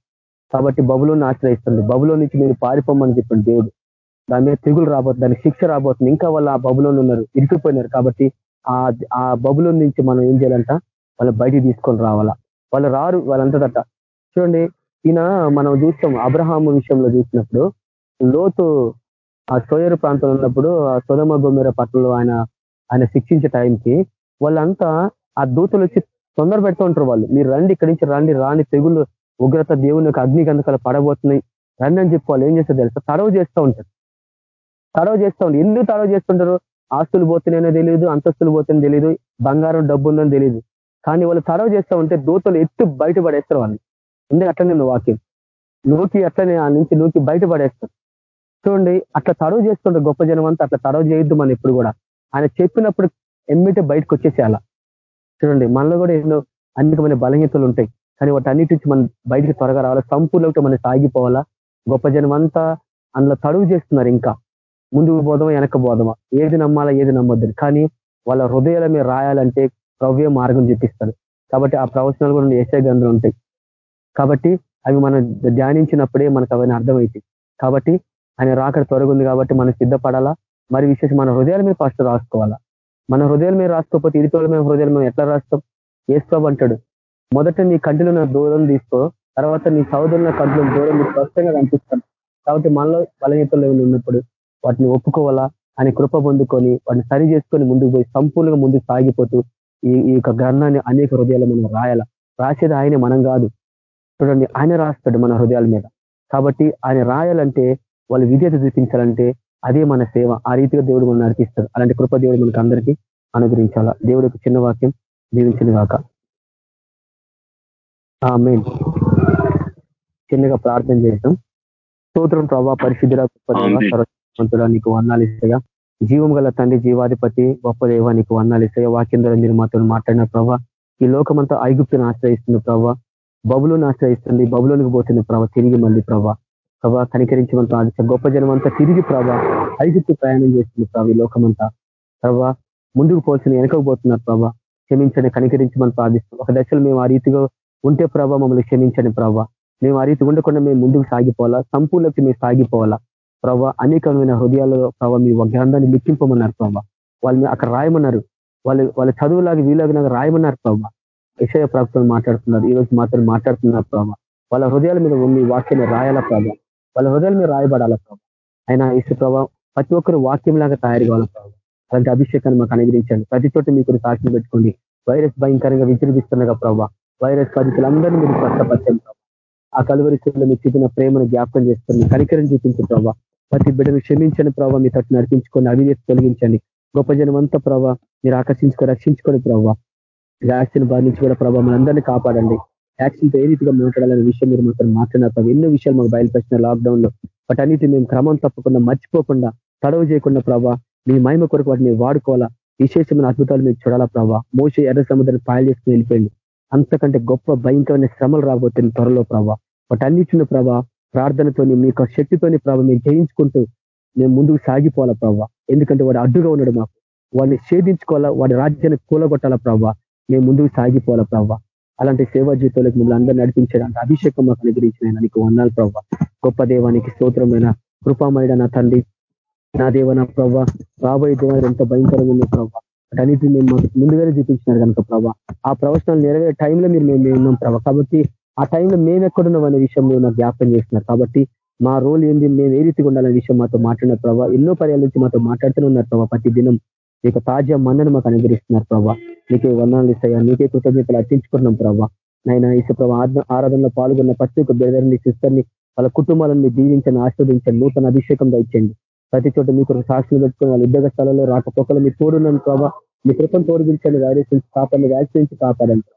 కాబట్టి బబులోని ఆశ్రయిస్తుంది. బబులో నుంచి మీరు పారిపోమని చెప్పండి దేవుడు. దాని మీద తెగులు రాబోతుంది దానికి శిక్ష రాబోతుంది. ఇంకా వాళ్ళు ఆ బబులోని ఉన్నారు ఇరికిపోయినారు కాబట్టి ఆ ఆ బబులో నుంచి మనం ఏం చేయాలంట? వాళ్ళు బయటికి తీసుకొని రావాలా. వాళ్ళు రారు వాళ్ళంతదట చూడండి ఈయన మనం చూస్తాం అబ్రహాం విషయంలో చూసినప్పుడు లోతు ఆ సోయరు ప్రాంతంలో ఉన్నప్పుడు ఆ సొదమ గొమ్మెర పట్టణంలో ఆయన ఆయన శిక్షించే టైంకి వాళ్ళంతా ఆ దూతలు వచ్చి తొందర పెడుతూ ఉంటారు వాళ్ళు. మీరు రండి ఇక్కడి నుంచి రండి రాని తెగులు ఉగ్రత దేవుని యొక్క అగ్ని గంధకాలు పడబోతున్నాయి. రండి అని చెప్పి వాళ్ళు ఏం చేస్తారు తెలుసా? తడవు చేస్తూ ఉంటారు. తడవ చేస్తూ ఉంటారు. ఎందుకు తడవ చేస్తుంటారు? ఆస్తులు పోతున్నాయో తెలియదు అంతస్తులు పోతున్నాయో తెలియదు బంగారం డబ్బు ఉందని తెలియదు కానీ వాళ్ళు తడవ చేస్తూ ఉంటే దూతలు ఎత్తు బయటపడేస్తారు వాళ్ళు ఉంది అట్లనే నువ్వు వాక్యం. నూకి అట్లనే ఆ నుంచి నూకి బయటపడేస్తారు చూడండి అట్లా తరువు చేస్తుండే గొప్ప జనం అంతా అట్లా తరువు చేయొద్దు మనం ఇప్పుడు కూడా. ఆయన చెప్పినప్పుడు ఎమ్మిటే బయటకు వచ్చేసేయాల చూడండి మనలో కూడా ఎన్నో అనేకమైన బలహీనతలు ఉంటాయి. కానీ వాటి అన్నిటి నుంచి మనం బయటికి త్వరగా రావాలి? సంపూర్ణంగా మనం సాగిపోవాలా? గొప్ప జనం అంతా అందులో తడువు చేస్తున్నారు ఇంకా. ముందుకు పోదామా వెనక బోధమా? ఏది నమ్మాలా ఏది నమ్మొద్దు కానీ వాళ్ళ హృదయాల మీద రాయాలంటే ప్రవ్య మార్గం చూపిస్తారు కాబట్టి ఆ ప్రవచనాలు కూడా ఏసే గంధలు ఉంటాయి. కాబట్టి అవి మనం ధ్యానించినప్పుడే మనకు అవన్నీ అర్థమవుతాయి కాబట్టి ఆయన రాకడ త్వరగుంది కాబట్టి మనం సిద్ధపడాలా? మరి విశేషం మన హృదయాల మీద ఫస్ట్ రాసుకోవాలా? మన హృదయాల మీద రాసుకోకపోతే ఇరుతోల మీద హృదయాలు మేము ఎట్లా రాస్తాం? ఏసుకో అంటాడు మొదట నీ కంటిలో దూరం తీసుకో తర్వాత నీ సౌదరుల కంటిలో దూరం స్పష్టంగా కనిపిస్తాను. కాబట్టి మనలో బలహీతలు ఉన్నప్పుడు వాటిని ఒప్పుకోవాలా? అని కృప పొందుకొని వాటిని సరి చేసుకొని ముందుకు పోయి సంపూర్ణంగా ముందుకు సాగిపోతూ ఈ ఈ యొక్క గ్రంథాన్ని అనేక హృదయాలు మనం రాయాల? రాసేది ఆయనే మనం కాదు. చూడండి ఆయన రాస్తాడు మన హృదయాల మీద. కాబట్టి ఆయన రాయాలంటే వాళ్ళు విధేత చూపించాలంటే అదే మన సేవ. ఆ రీతిగా దేవుడు మనం నడిపిస్తాడు. అలాంటి కృప దేవుడు మనకు అందరికీ అనుగ్రహించాలా? దేవుడికి చిన్న వాక్యం దీవించింది కాక మెయిన్ చిన్నగా ప్రార్థన చేస్తాం స్తోత్రం ప్రభా పరిశుద్ధుల సర్వంతుడా నీకు వర్ణాలు ఇస్తాయా జీవం గల తండ్రి జీవాధిపతి గొప్ప దేవ నీకు వర్ణాలు ఇస్తాయా వాక్యం ద్వారా మీరు మాతో మాట్లాడిన ప్రభా. ఈ లోకమంతా ఐగుప్తును ఆశ్రయిస్తుంది ప్రభా. బబులోని ఆశ్రయిస్తుంది బబులోనికి పోతుంది ప్రభా. తిరిగి మళ్ళీ ప్రభా. ప్రభా కనికరించమని ప్రార్థిస్తాం గొప్ప జనం అంతా తిరిగి ప్రభా. ఐగుప్తు ప్రయాణం చేస్తుంది ప్రభా ఈ లోకమంతా. ప్రభా ముందుకు పోల్చిన వెనకకు పోతున్నారు ప్రభా. క్షమించండి కనికరించమని ప్రార్థిస్తాం ఒక దశలో మేము ఆ రీతిగా ఉంటే ప్రభా మమ్మల్ని క్షమించండి ప్రభా. మేము ఆ రీతి ఉండకుండా మేము ముందుకు సాగిపోవాలా? సంపూర్ణకి మేము సాగిపోవాలా? ప్రభా అనేకమైన హృదయాల్లో ప్రభావ మీ గ్రంథాన్ని లిఖింపమన్నారు ప్రభా. వాళ్ళు అక్కడ రాయమన్నారు. వాళ్ళు వాళ్ళ చదువులాగా వీలాగా రాయమన్నారు ప్రభా. విషయ ప్రభుత్వం మాట్లాడుతున్నారు. ఈ రోజు మాత్రం మాట్లాడుతున్నారు ప్రభావ వాళ్ళ హృదయాల మీద మీ వాక్యాన్ని రాయాలా ప్రభావ వాళ్ళ హృదయాల మీద రాయబడాలా ప్రభావ అయినా ఇసు ప్రభావ ప్రతి ఒక్కరు వాక్యం లాగా తయారు కావాలా ప్రభావ అలాంటి అభిషేకాన్ని మాకు అనుగ్రహించండి. ప్రతి చోట మీకు సాక్షి పెట్టుకోండి. వైరస్ భయంకరంగా విజృంభిస్తున్నగా ప్రభావ వైరస్ బాధితులందరినీ మీరు స్వస్థపరచండి ప్రభావ ఆ కలువరి చెవులు మీరు చూపిన ప్రేమను జ్ఞాపకం చేసుకొని కనికరం చూపించు ప్రభావ ప్రతి బిడ్డను క్షమించండి ప్రభావ మీ తట్టు నడిపించుకొని అవినీతి తొలగించండి. గొప్ప జనం అంతా ప్రభావ మీరు ఆకర్షించుకొని రక్షించుకొని ప్రభావ వ్యాక్సిన్ బాధ నుంచి కూడా ప్రభావ మనందరినీ కాపాడండి. వ్యాక్సిన్తో ఏ రీతిగా మాట్లాడాలనే విషయం మీరు మాత్రం మాట్లాడినారు ఎన్నో విషయాలు మాకు బయలుపరిచిన లాక్డౌన్లో. వాటన్నిటి మేము క్రమం తప్పకుండా మర్చిపోకుండా తడవ చేయకుండా ప్రభావ మీ మహిమ కొరకు వాటిని వాడుకోవాలా. విశేషమైన అద్భుతాలు మీరు చూడాలా ప్రభావ మోసే ఎర్ర సముద్రాన్ని పాయలు చేసుకుని వెళ్ళిపోయింది అంతకంటే గొప్ప భయంకరమైన శ్రమలు రాబోతుంది త్వరలో ప్రభావ వాటన్నిటిని ప్రభావ ప్రార్థనతోని మీ యొక్క శక్తితోని ప్రభావ మేము జయించుకుంటూ మేము ముందుకు సాగిపోవాలా ప్రభావ ఎందుకంటే వాడు అడ్డుగా ఉన్నాడు మాకు. వాడిని ఛేదించుకోవాలా వాడి రాజ్యాన్ని కూలగొట్టాలా ప్రభావ మేము ముందుకు సాగిపోవాలి ప్రవ్వ? అలాంటి సేవా జీవితంలోకి మిమ్మల్ని అందరూ నడిపించడానికి అభిషేకం మాకు అనుగ్రహించిన నీకు వందాలు ప్రవ్వ. గొప్ప దేవానికి స్తోత్రమైన కృపామయుడ నా తండ్రి నా దేవ నా ప్రవ్వ. రాబోయే దేవాలు ఎంత భయంకరంగా ఉంది ప్రభావ అన్నిటిని మేము మాకు ముందుగానే చూపించినారు కనుక ప్రభావ ఆ ప్రవచనాలు నెరవేరే టైంలో మీరు మేము ఉన్నాం ప్రభావ కాబట్టి ఆ టైంలో మేము ఎక్కడున్నాం అనే విషయం మీరు నాకు జ్ఞాపకం చేస్తున్నారు. కాబట్టి మా రోల్ ఏంది మేము ఏ రీతిగా ఉండాలనే విషయం మాతో మాట్లాడిన ప్రభావ ఎన్నో పర్యాల నుంచి మాతో మాట్లాడుతూనే ఉన్నారు ప్రభావ ప్రతి దినం మీకు తాజా మన్నను మాకు అనుగ్రహిస్తున్నారు ప్రభావ నీకే వర్ణాలు ఇస్తాయా? నీకే కృతజ్ఞతలు అర్పించుకున్నాం ప్రభావ నైనా ఇసు ప్రభావ ఆరాధనలో పాల్గొన్న ప్రతి ఒక్క బ్రదర్ని సిస్టర్ని వాళ్ళ కుటుంబాలను దీవించండి ఆస్వాదించండి నూతన అభిషేకం దండి ప్రతి చోట మీకు సాక్షులు పెట్టుకుని వాళ్ళ ఉద్యోగ స్థలంలో రాకపోకలు మీరు తోడున్నాను ప్రభావ మీ కృతం తోడిగించండి వైరస్ నుంచి కాపాడి వ్యాక్సిన్ నుంచి కాపాడండి.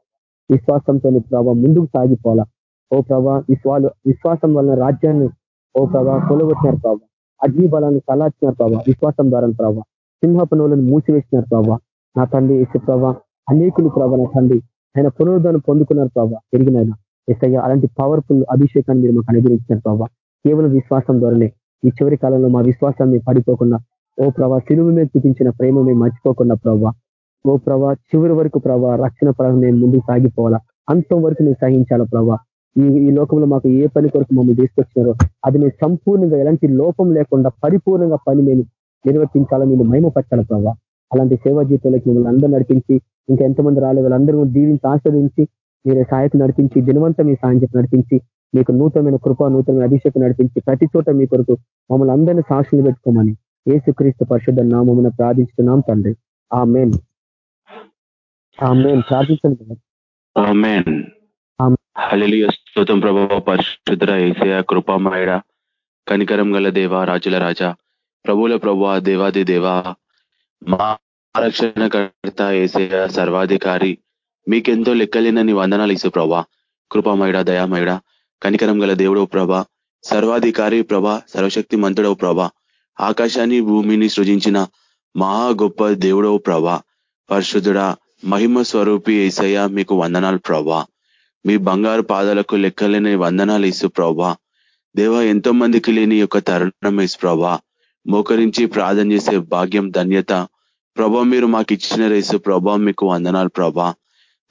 విశ్వాసంతో ప్రభావ ముందుకు సాగిపోవాలా. ఓ ప్రభా విశ్వాలు విశ్వాసం వలన రాజ్యాన్ని ఓ ప్రభా కొలగొట్టినారు ప్రభావ అగ్ని బలాన్ని కలాచినారు ప్రభావ విశ్వాసం ద్వారా ప్రభావ సింహపు నోలను మూసివేసినారు ప్రభావ నా తండ్రి ఇసు ప్రభావ అనేకులు ప్రభావ నా తండ్రి. ఆయన పునరుద్ధానం పొందుకున్నారు ప్రభావ తిరిగినైనా ఎస్ఐ అలాంటి పవర్ఫుల్ అభిషేకాన్ని మీరు మాకు అనుగ్రహించారు ప్రభావ కేవలం విశ్వాసం ద్వారానే ఈ చివరి కాలంలో మా విశ్వాసాన్ని పడిపోకుండా ఓ ప్రభా సిలువు మీద చూపించిన ప్రేమ మేము మర్చిపోకుండా ప్రభావ ఓ ప్రభా చివరి వరకు ప్రభా రక్షణ ప్రభావం మేము ముందుకు సాగిపోవాలా? అంతం వరకు మేము సహించాలా ప్రభా? ఈ ఈ లోకంలో మాకు ఏ పని కొరకు మమ్మల్ని తీసుకొచ్చినారో అది మేము సంపూర్ణంగా ఎలాంటి లోపం లేకుండా పరిపూర్ణంగా పని మేము నిర్వర్తించాలా మేము మహిమపరచాల ప్రభావ అలాంటి సేవా జీవితంలోకి మిమ్మల్ని అందరూ నడిపించి ఇంకా ఎంతమంది రాలే వాళ్ళందరూ దీవించి ఆస్వాదించి మీరే సహాయకు నడిపించి దినవంతా మీ సాయం చెప్పి నడిపించి మీకు నూతనమైన కృప నూతనమైన అభిషేకం నడిపించి ప్రతి చోట మీ కొరకు మమ్మల్ని అందరినీ సాక్షులు పెట్టుకోమని ఏసుక్రీస్తు పరిశుద్ధ నామమున ప్రార్థిస్తున్నాం తండ్రి. ఆ మేన్ ఆ మేన్ ప్రార్థించండి స్తోతం ప్రభావ పరిశుద్ధ ఏసయ కృపామయడ కనికరం గల దేవ రాజుల రాజా. ప్రభుల ప్రభు దేవాది దేవా మా రక్షణకర్త ఏసయ సర్వాధికారి మీకెంతో లెక్కలేనని వందనాలు ఇసు ప్రభా కృపామయడ దయామయడ కనికరం గల దేవుడవు ప్రభా సర్వాధికారి ప్రభ సర్వశక్తి మంతుడవు ప్రభ ఆకాశాన్ని భూమిని సృజించిన మహా గొప్ప దేవుడవు ప్రభ పరిశుద్ధుడా మహిమ స్వరూపి ఏసయ్య మీకు వందనాలు ప్రభా. మీ బంగారు పాదాలకు లెక్కలేని వందనాలు ఇసు ప్రభా. దేవ ఎంతో మందికి లేని యొక్క తరుణం ఇసు ప్రభా. మోకరించి ప్రార్థన చేసే భాగ్యం ధన్యత. ప్రభా మీరు మాకు ఇచ్చిన రేసు. ప్రభా మీకు వందనాలు ప్రభా.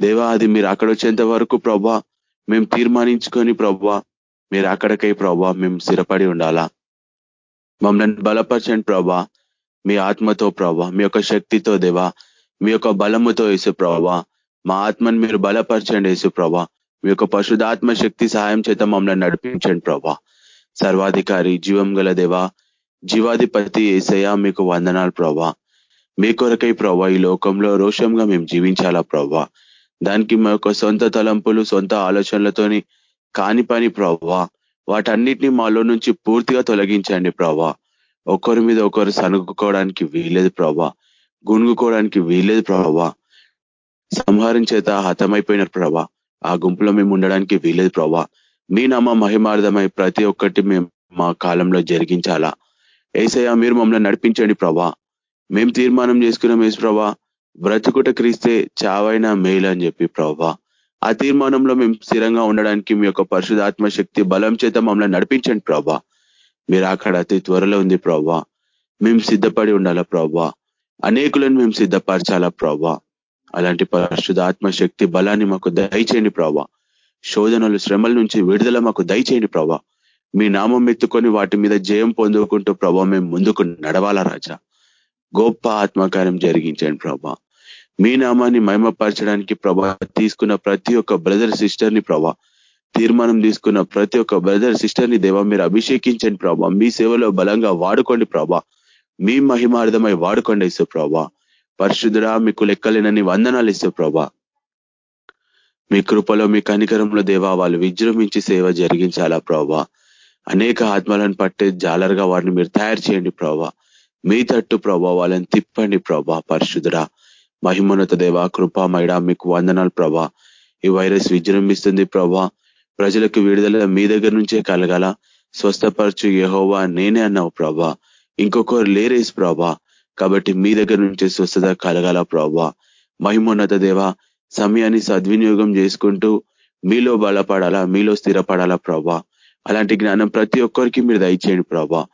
దేవా అది మీరు అక్కడ వచ్చేంత వరకు ప్రభా మేము తీర్మానించుకొని ప్రభా మీరు అక్కడికై ప్రభా మేము స్థిరపడి ఉండాలా. మమ్మల్ని బలపరచండి ప్రభా మీ ఆత్మతో ప్రభా మీ యొక్క శక్తితో దేవా మీ యొక్క బలముతో వేసు ప్రభా మా ఆత్మని మీరు బలపరచండి యేసు ప్రభా మీ యొక్క పశుధాత్మ శక్తి సహాయం చేత మమ్మల్ని నడిపించండి ప్రభా. సర్వాధికారి జీవం గల దేవా జీవాధిపతి ఏసయ్య మీకు వందనాలు ప్రభా. మీ కొరకై ప్రభా ఈ లోకంలో రోషంగా మేము జీవించాలా ప్రభా. దానికి మా యొక్క సొంత తలంపులు సొంత ఆలోచనలతోని కాని పని ప్రభా. వాటన్నిటిని మాలో నుంచి పూర్తిగా తొలగించండి ప్రభా. ఒకరి మీద ఒకరు సనుగుకోవడానికి వీలేదు ప్రభా. గుణుగుకోవడానికి వీలేదు ప్రభా. సంహారం చేత హతమైపోయిన ప్రభా. ఆ గుంపులో మేము ఉండడానికి వీలేదు ప్రభా. మీ నమ్మ మహిమార్థమై ప్రతి ఒక్కటి మేము మా కాలంలో జరిగించాలా. ఏసయ్యా మీరు మమ్మల్ని నడిపించండి ప్రభా. మేము తీర్మానం చేసుకున్నాం ఏసు ప్రభా. బ్రతుకుట క్రీస్తే చావైనా మేలు అని చెప్పి ప్రభా. ఆ తీర్మానంలో మేము స్థిరంగా ఉండడానికి మీ యొక్క పరిశుధాత్మ శక్తి బలం చేత మమ్మల్ని నడిపించండి ప్రభా. మీరు అక్కడ అతి త్వరలో ఉంది ప్రభా. మేము సిద్ధపడి ఉండాలా ప్రభా. అనేకులను మేము సిద్ధపరచాలా ప్రభా. అలాంటి పరిశుధాత్మ శక్తి బలాన్ని మాకు దయచేయండి ప్రభా. శోధనలు శ్రమల నుంచి విడుదల మాకు దయచేయండి ప్రభా. మీ నామం ఎత్తుకొని వాటి మీద జయం పొందుకుంటూ ప్రభా మేము ముందుకు నడవాలా రాజా? గొప్ప ఆత్మకార్యం జరిగించండి ప్రభా. మీ నామాన్ని మహిమపరచడానికి ప్రభా తీసుకున్న ప్రతి ఒక్క బ్రదర్ సిస్టర్ని ప్రభా తీర్మానం తీసుకున్న ప్రతి ఒక్క బ్రదర్ సిస్టర్ని దేవా మీరు అభిషేకించండి ప్రభా. మీ సేవలో బలంగా వాడుకోండి ప్రభా. మీ మహిమార్థమై వాడుకోండి ఇసు ప్రభా. పరిశుద్ధుడా మీకు లెక్కలేనని వందనాలు ఇసు ప్రభా. మీ కృపలో మీ కనికరంలో దేవా వాళ్ళు విజృంభించి సేవ జరిగించాలా ప్రభా. అనేక ఆత్మలను పట్టే జాలరుగా వారిని మీరు తయారు చేయండి ప్రభా. మీ తట్టు ప్రభా వాళ్ళని తిప్పండి ప్రభా పరిశుద్ధుడా. మహిమోన్నత దేవ కృపామయడ మీకు వందనాలు ప్రభా. ఈ వైరస్ విజృంభిస్తుంది ప్రభా. ప్రజలకు విడుదల మీ దగ్గర నుంచే కలగాల. స్వస్థపరచు యహోవా నేనే అన్నావు ప్రభా. ఇంకొకరు లేరేసి ప్రభా. కాబట్టి మీ దగ్గర నుంచే స్వస్థత కలగాల ప్రభా. మహిమోన్నత దేవ సమయాన్ని సద్వినియోగం చేసుకుంటూ మీలో బలపడాలా మీలో స్థిరపడాలా ప్రభా. అలాంటి జ్ఞానం ప్రతి ఒక్కరికి మీరు దయచేయండి ప్రభా.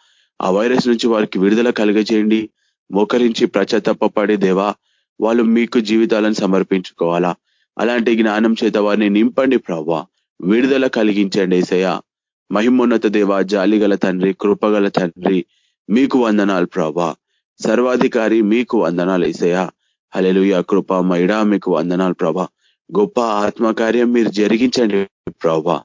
ఆ వైరస్ నుంచి వారికి విడుదల కలగజేయండి. మోకరించి ప్రచతప్పపడే దేవా వాళ్ళు మీకు జీవితాలను సమర్పించుకోవాలా? అలాంటి జ్ఞానం చేత వారిని నింపండి ప్రభా. విడుదల కలిగించండి ఏసయ మహిమోన్నత దేవ జాలిగల తండ్రి కృపగల తండ్రి మీకు వందనాలు ప్రభా. సర్వాధికారి మీకు వందనాలు ఏసయ హలెలుయ కృప మైడా మీకు వందనాలు ప్రభా. గొప్ప ఆత్మకార్యం మీరు జరిగించండి ప్రభా.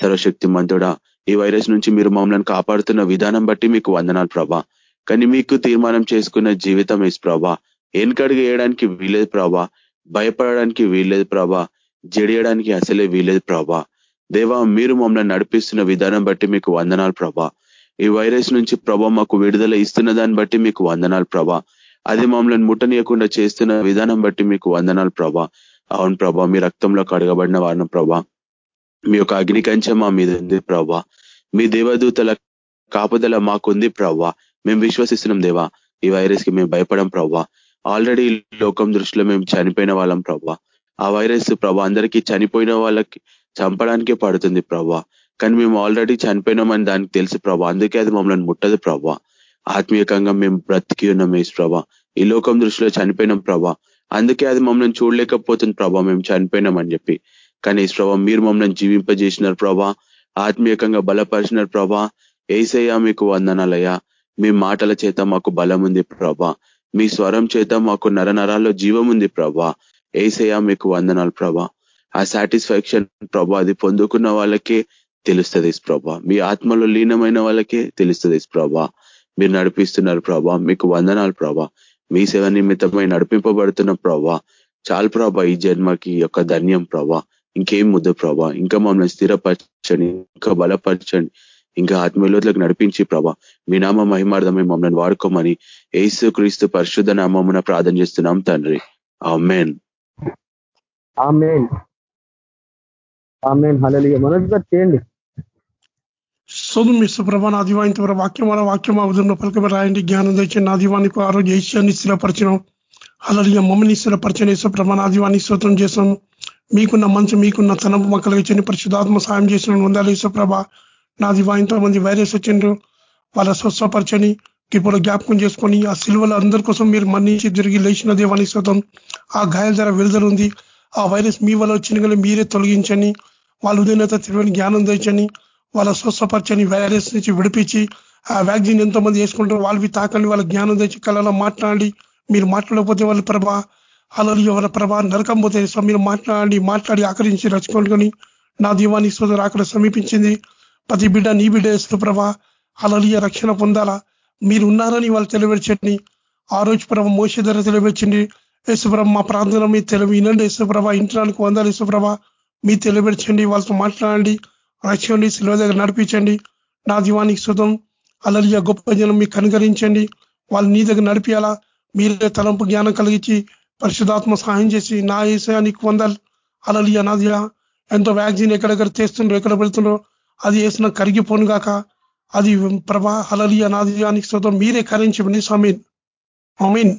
సర్వశక్తి మంతుడా ఈ వైరస్ నుంచి మీరు మమ్మల్ని కాపాడుతున్న విధానం బట్టి మీకు వందనాలు ప్రభా. కానీ మీకు తీర్మానం చేసుకున్న జీవితం వేసి ప్రభా. వెనుకడుగు వేయడానికి వీలేదు ప్రభా. భయపడడానికి వీల్లేదు ప్రభా. జడియడానికి అసలే వీలేదు ప్రభా. దేవా మీరు మమ్మల్ని నడిపిస్తున్న విధానం బట్టి మీకు వందనాలు ప్రభా. ఈ వైరస్ నుంచి ప్రభా మాకు విడుదల ఇస్తున్న దాన్ని బట్టి మీకు వందనాలు ప్రభా. అది మమ్మల్ని ముట్టనీయకుండా చేస్తున్న విధానం బట్టి మీకు వందనాలు ప్రభా. అవును ప్రభా మీ రక్తంలో కడగబడిన వారిన ప్రభా. మీ యొక్క అగ్ని కంచె మా మీద ఉంది ప్రవ్వా. మీ దేవదూతల కాపుదల మాకుంది ప్రభా మేము విశ్వసిస్తున్నాం దేవా. ఈ వైరస్కి మేము భయపడం ప్రభా ఆల్రెడీ లోకం దృష్టిలో మేము చనిపోయిన వాళ్ళం ప్రభా ఆ వైరస్ ప్రభా అందరికీ చనిపోయిన వాళ్ళకి చంపడానికే పడుతుంది ప్రభా కానీ మేము ఆల్రెడీ చనిపోయినామని దానికి తెలుసు ప్రభా అందుకే అది మమ్మల్ని ముట్టదు ప్రభా ఆత్మీయకంగా మేము బ్రతికి ఉన్నాం వేసు ప్రభా ఈ లోకం దృష్టిలో చనిపోయినాం ప్రభా అందుకే అది మమ్మల్ని చూడలేకపోతుంది ప్రభా మేము చనిపోయినామని చెప్పి. కానీ ప్రభా మీరు మమ్మల్ని జీవింపజేసినారు ప్రభా. ఆత్మీయకంగా బలపరిచినారు ప్రభా. ఏసయ్యా మీకు వందనాలయ్యా. మీ మాటల చేత మాకు బలం ఉంది ప్రభా. మీ స్వరం చేత మాకు నరనరాల్లో జీవం ఉంది ప్రభా. ఏసయ్యా మీకు వందనాలు ప్రభా. ఆ సాటిస్ఫాక్షన్ ప్రభా అది పొందుకున్న వాళ్ళకే తెలుస్తుంది ప్రభా. మీ ఆత్మలో లీనమైన వాళ్ళకే తెలుస్తుంది ప్రభా. మీరు నడిపిస్తున్నారు ప్రభా. మీకు వందనాలు ప్రభా. మీ సేవ నిమిత్తమై నడిపింపబడుతున్న ప్రభా. చాలు ప్రభా ఈ జన్మకి యొక్క ధన్యం ప్రభా. ఇంకేం ముద్దు ప్రభా. ఇంకా మమ్మల్ని స్థిరపరచండి ఇంకా బలపరచండి ఇంకా ఆత్మీయులకు నడిపించి ప్రభా. మీ నామ మహిమార్థమై మమ్మల్ని వాడుకోమని ఏసు క్రీస్తు పరిశుద్ధ నామమున ప్రార్థన చేస్తున్నాం తండ్రి. ఆమెన్. చేయండి. సోదం ప్రభా నా దివాయింత వాక్యం వల్ల వాక్యం అవధంలో పలకబడి రాయండి. జ్ఞానం తెచ్చి నా దీవానికి ఆరోగ్య ఈశ్యాన్ని స్థిరపరచడం అలలియ మమ్మల్ని స్థిరపరచని ప్రభా నా దీవాన్ని స్తోత్రం చేసాం మీకున్న మంచు మీకున్న తనపు మొక్కలు ఇచ్చని పరిశుధాత్మ సాయం చేసిన వందాలు ప్రభ. నాది ఎంతోమంది మంది వైరస్ వచ్చిండ్రు. వాళ్ళ స్వస్థపరచని ఇప్పుడు జ్ఞాపకం చేసుకొని ఆ సిల్వల అందరి కోసం మీరు మన్నించి తిరిగి లేచిన దేవానికి శుతం ఆ గాయాల ధర విడుదల ఉంది. ఆ వైరస్ మీ వల్ల వచ్చిన కానీ మీరే తొలగించని వాళ్ళ ఉదయనత తెలియని జ్ఞానం తెచ్చని వాళ్ళ స్వస్థపరచని వైరస్ నుంచి విడిపించి ఆ వ్యాక్సిన్ ఎంతో మంది వేసుకుంటారు వాళ్ళవి తాకండి. వాళ్ళ జ్ఞానం తెచ్చి కళలో మాట్లాడి మీరు మాట్లాడకపోతే వాళ్ళ ప్రభా అలలు ఎవరి ప్రభా నరకం పోతే స్వామిని మాట్లాడి మాట్లాడి ఆకరించి రచుకొని నా దీవాన్ని సోదరు అక్కడ సమీపించింది. ప్రతి బిడ్డ నీ బిడ్డ వేస్తూ ప్రభా అలలియ రక్షణ పొందాలా? మీరు ఉన్నారని వాళ్ళు తెలియవచ్చండి ఆ రోజు ప్రభ మోస ధర తెలియవచ్చండి యేసుప్రభ మా ప్రార్థన మీ తెలివి వినండి యేసుప్రభ ఇంటానికి వందాలి యేసుప్రభ మీ తెలియబెచ్చండి వాళ్ళతో మాట్లాడండి రక్షండి శిల్వ దగ్గర నడిపించండి. నా దీవానికి సుతం అలలియ గొప్ప జనం మీకు కనుగరించండి వాళ్ళు నీ దగ్గర నడిపియాలా? మీరే తలంపు జ్ఞానం కలిగించి పరిశుధాత్మ సహాయం చేసి నా ఏసయానికి పొందాలి అలలియ నాదియా. ఎంతో వ్యాక్సిన్ ఎక్కడెక్కడ చేస్తుండ్రో ఎక్కడ పెడుతుండ్రో అది వేసిన కరిగిపోను గాక అది ప్రభా హలలియ నాదియానికి స్తోత్రం. మీరే కరించమని సమీన్ అమీన్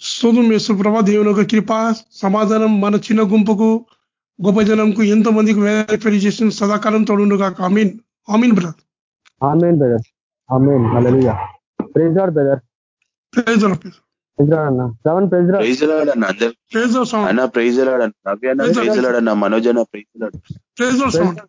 స్తోత్రం యేసు ప్రభా దేవుని యొక్క కృప సమాధానం మన చిన్న గుంపుకు గొప్ప జనంకు ఎంతో మందికి వేరే చేసిన సదాకాలం తోడుండు కాక amen amen brother. Amen brother. Amen. Praise Lord brother praise Lord praise Lord అన్న. Shravan praise Lord praise Lord అన్న అందరు. ప్రైజ్ లార్డ్ అన్న ప్రైజ్ లాడ్ అన్న నవ్య అన్న ప్రైజ్ లాడ్ అన్న మనోజ్ అన్న ప్రైజ్ లాడ్ ప్రైజ్ లార్డ్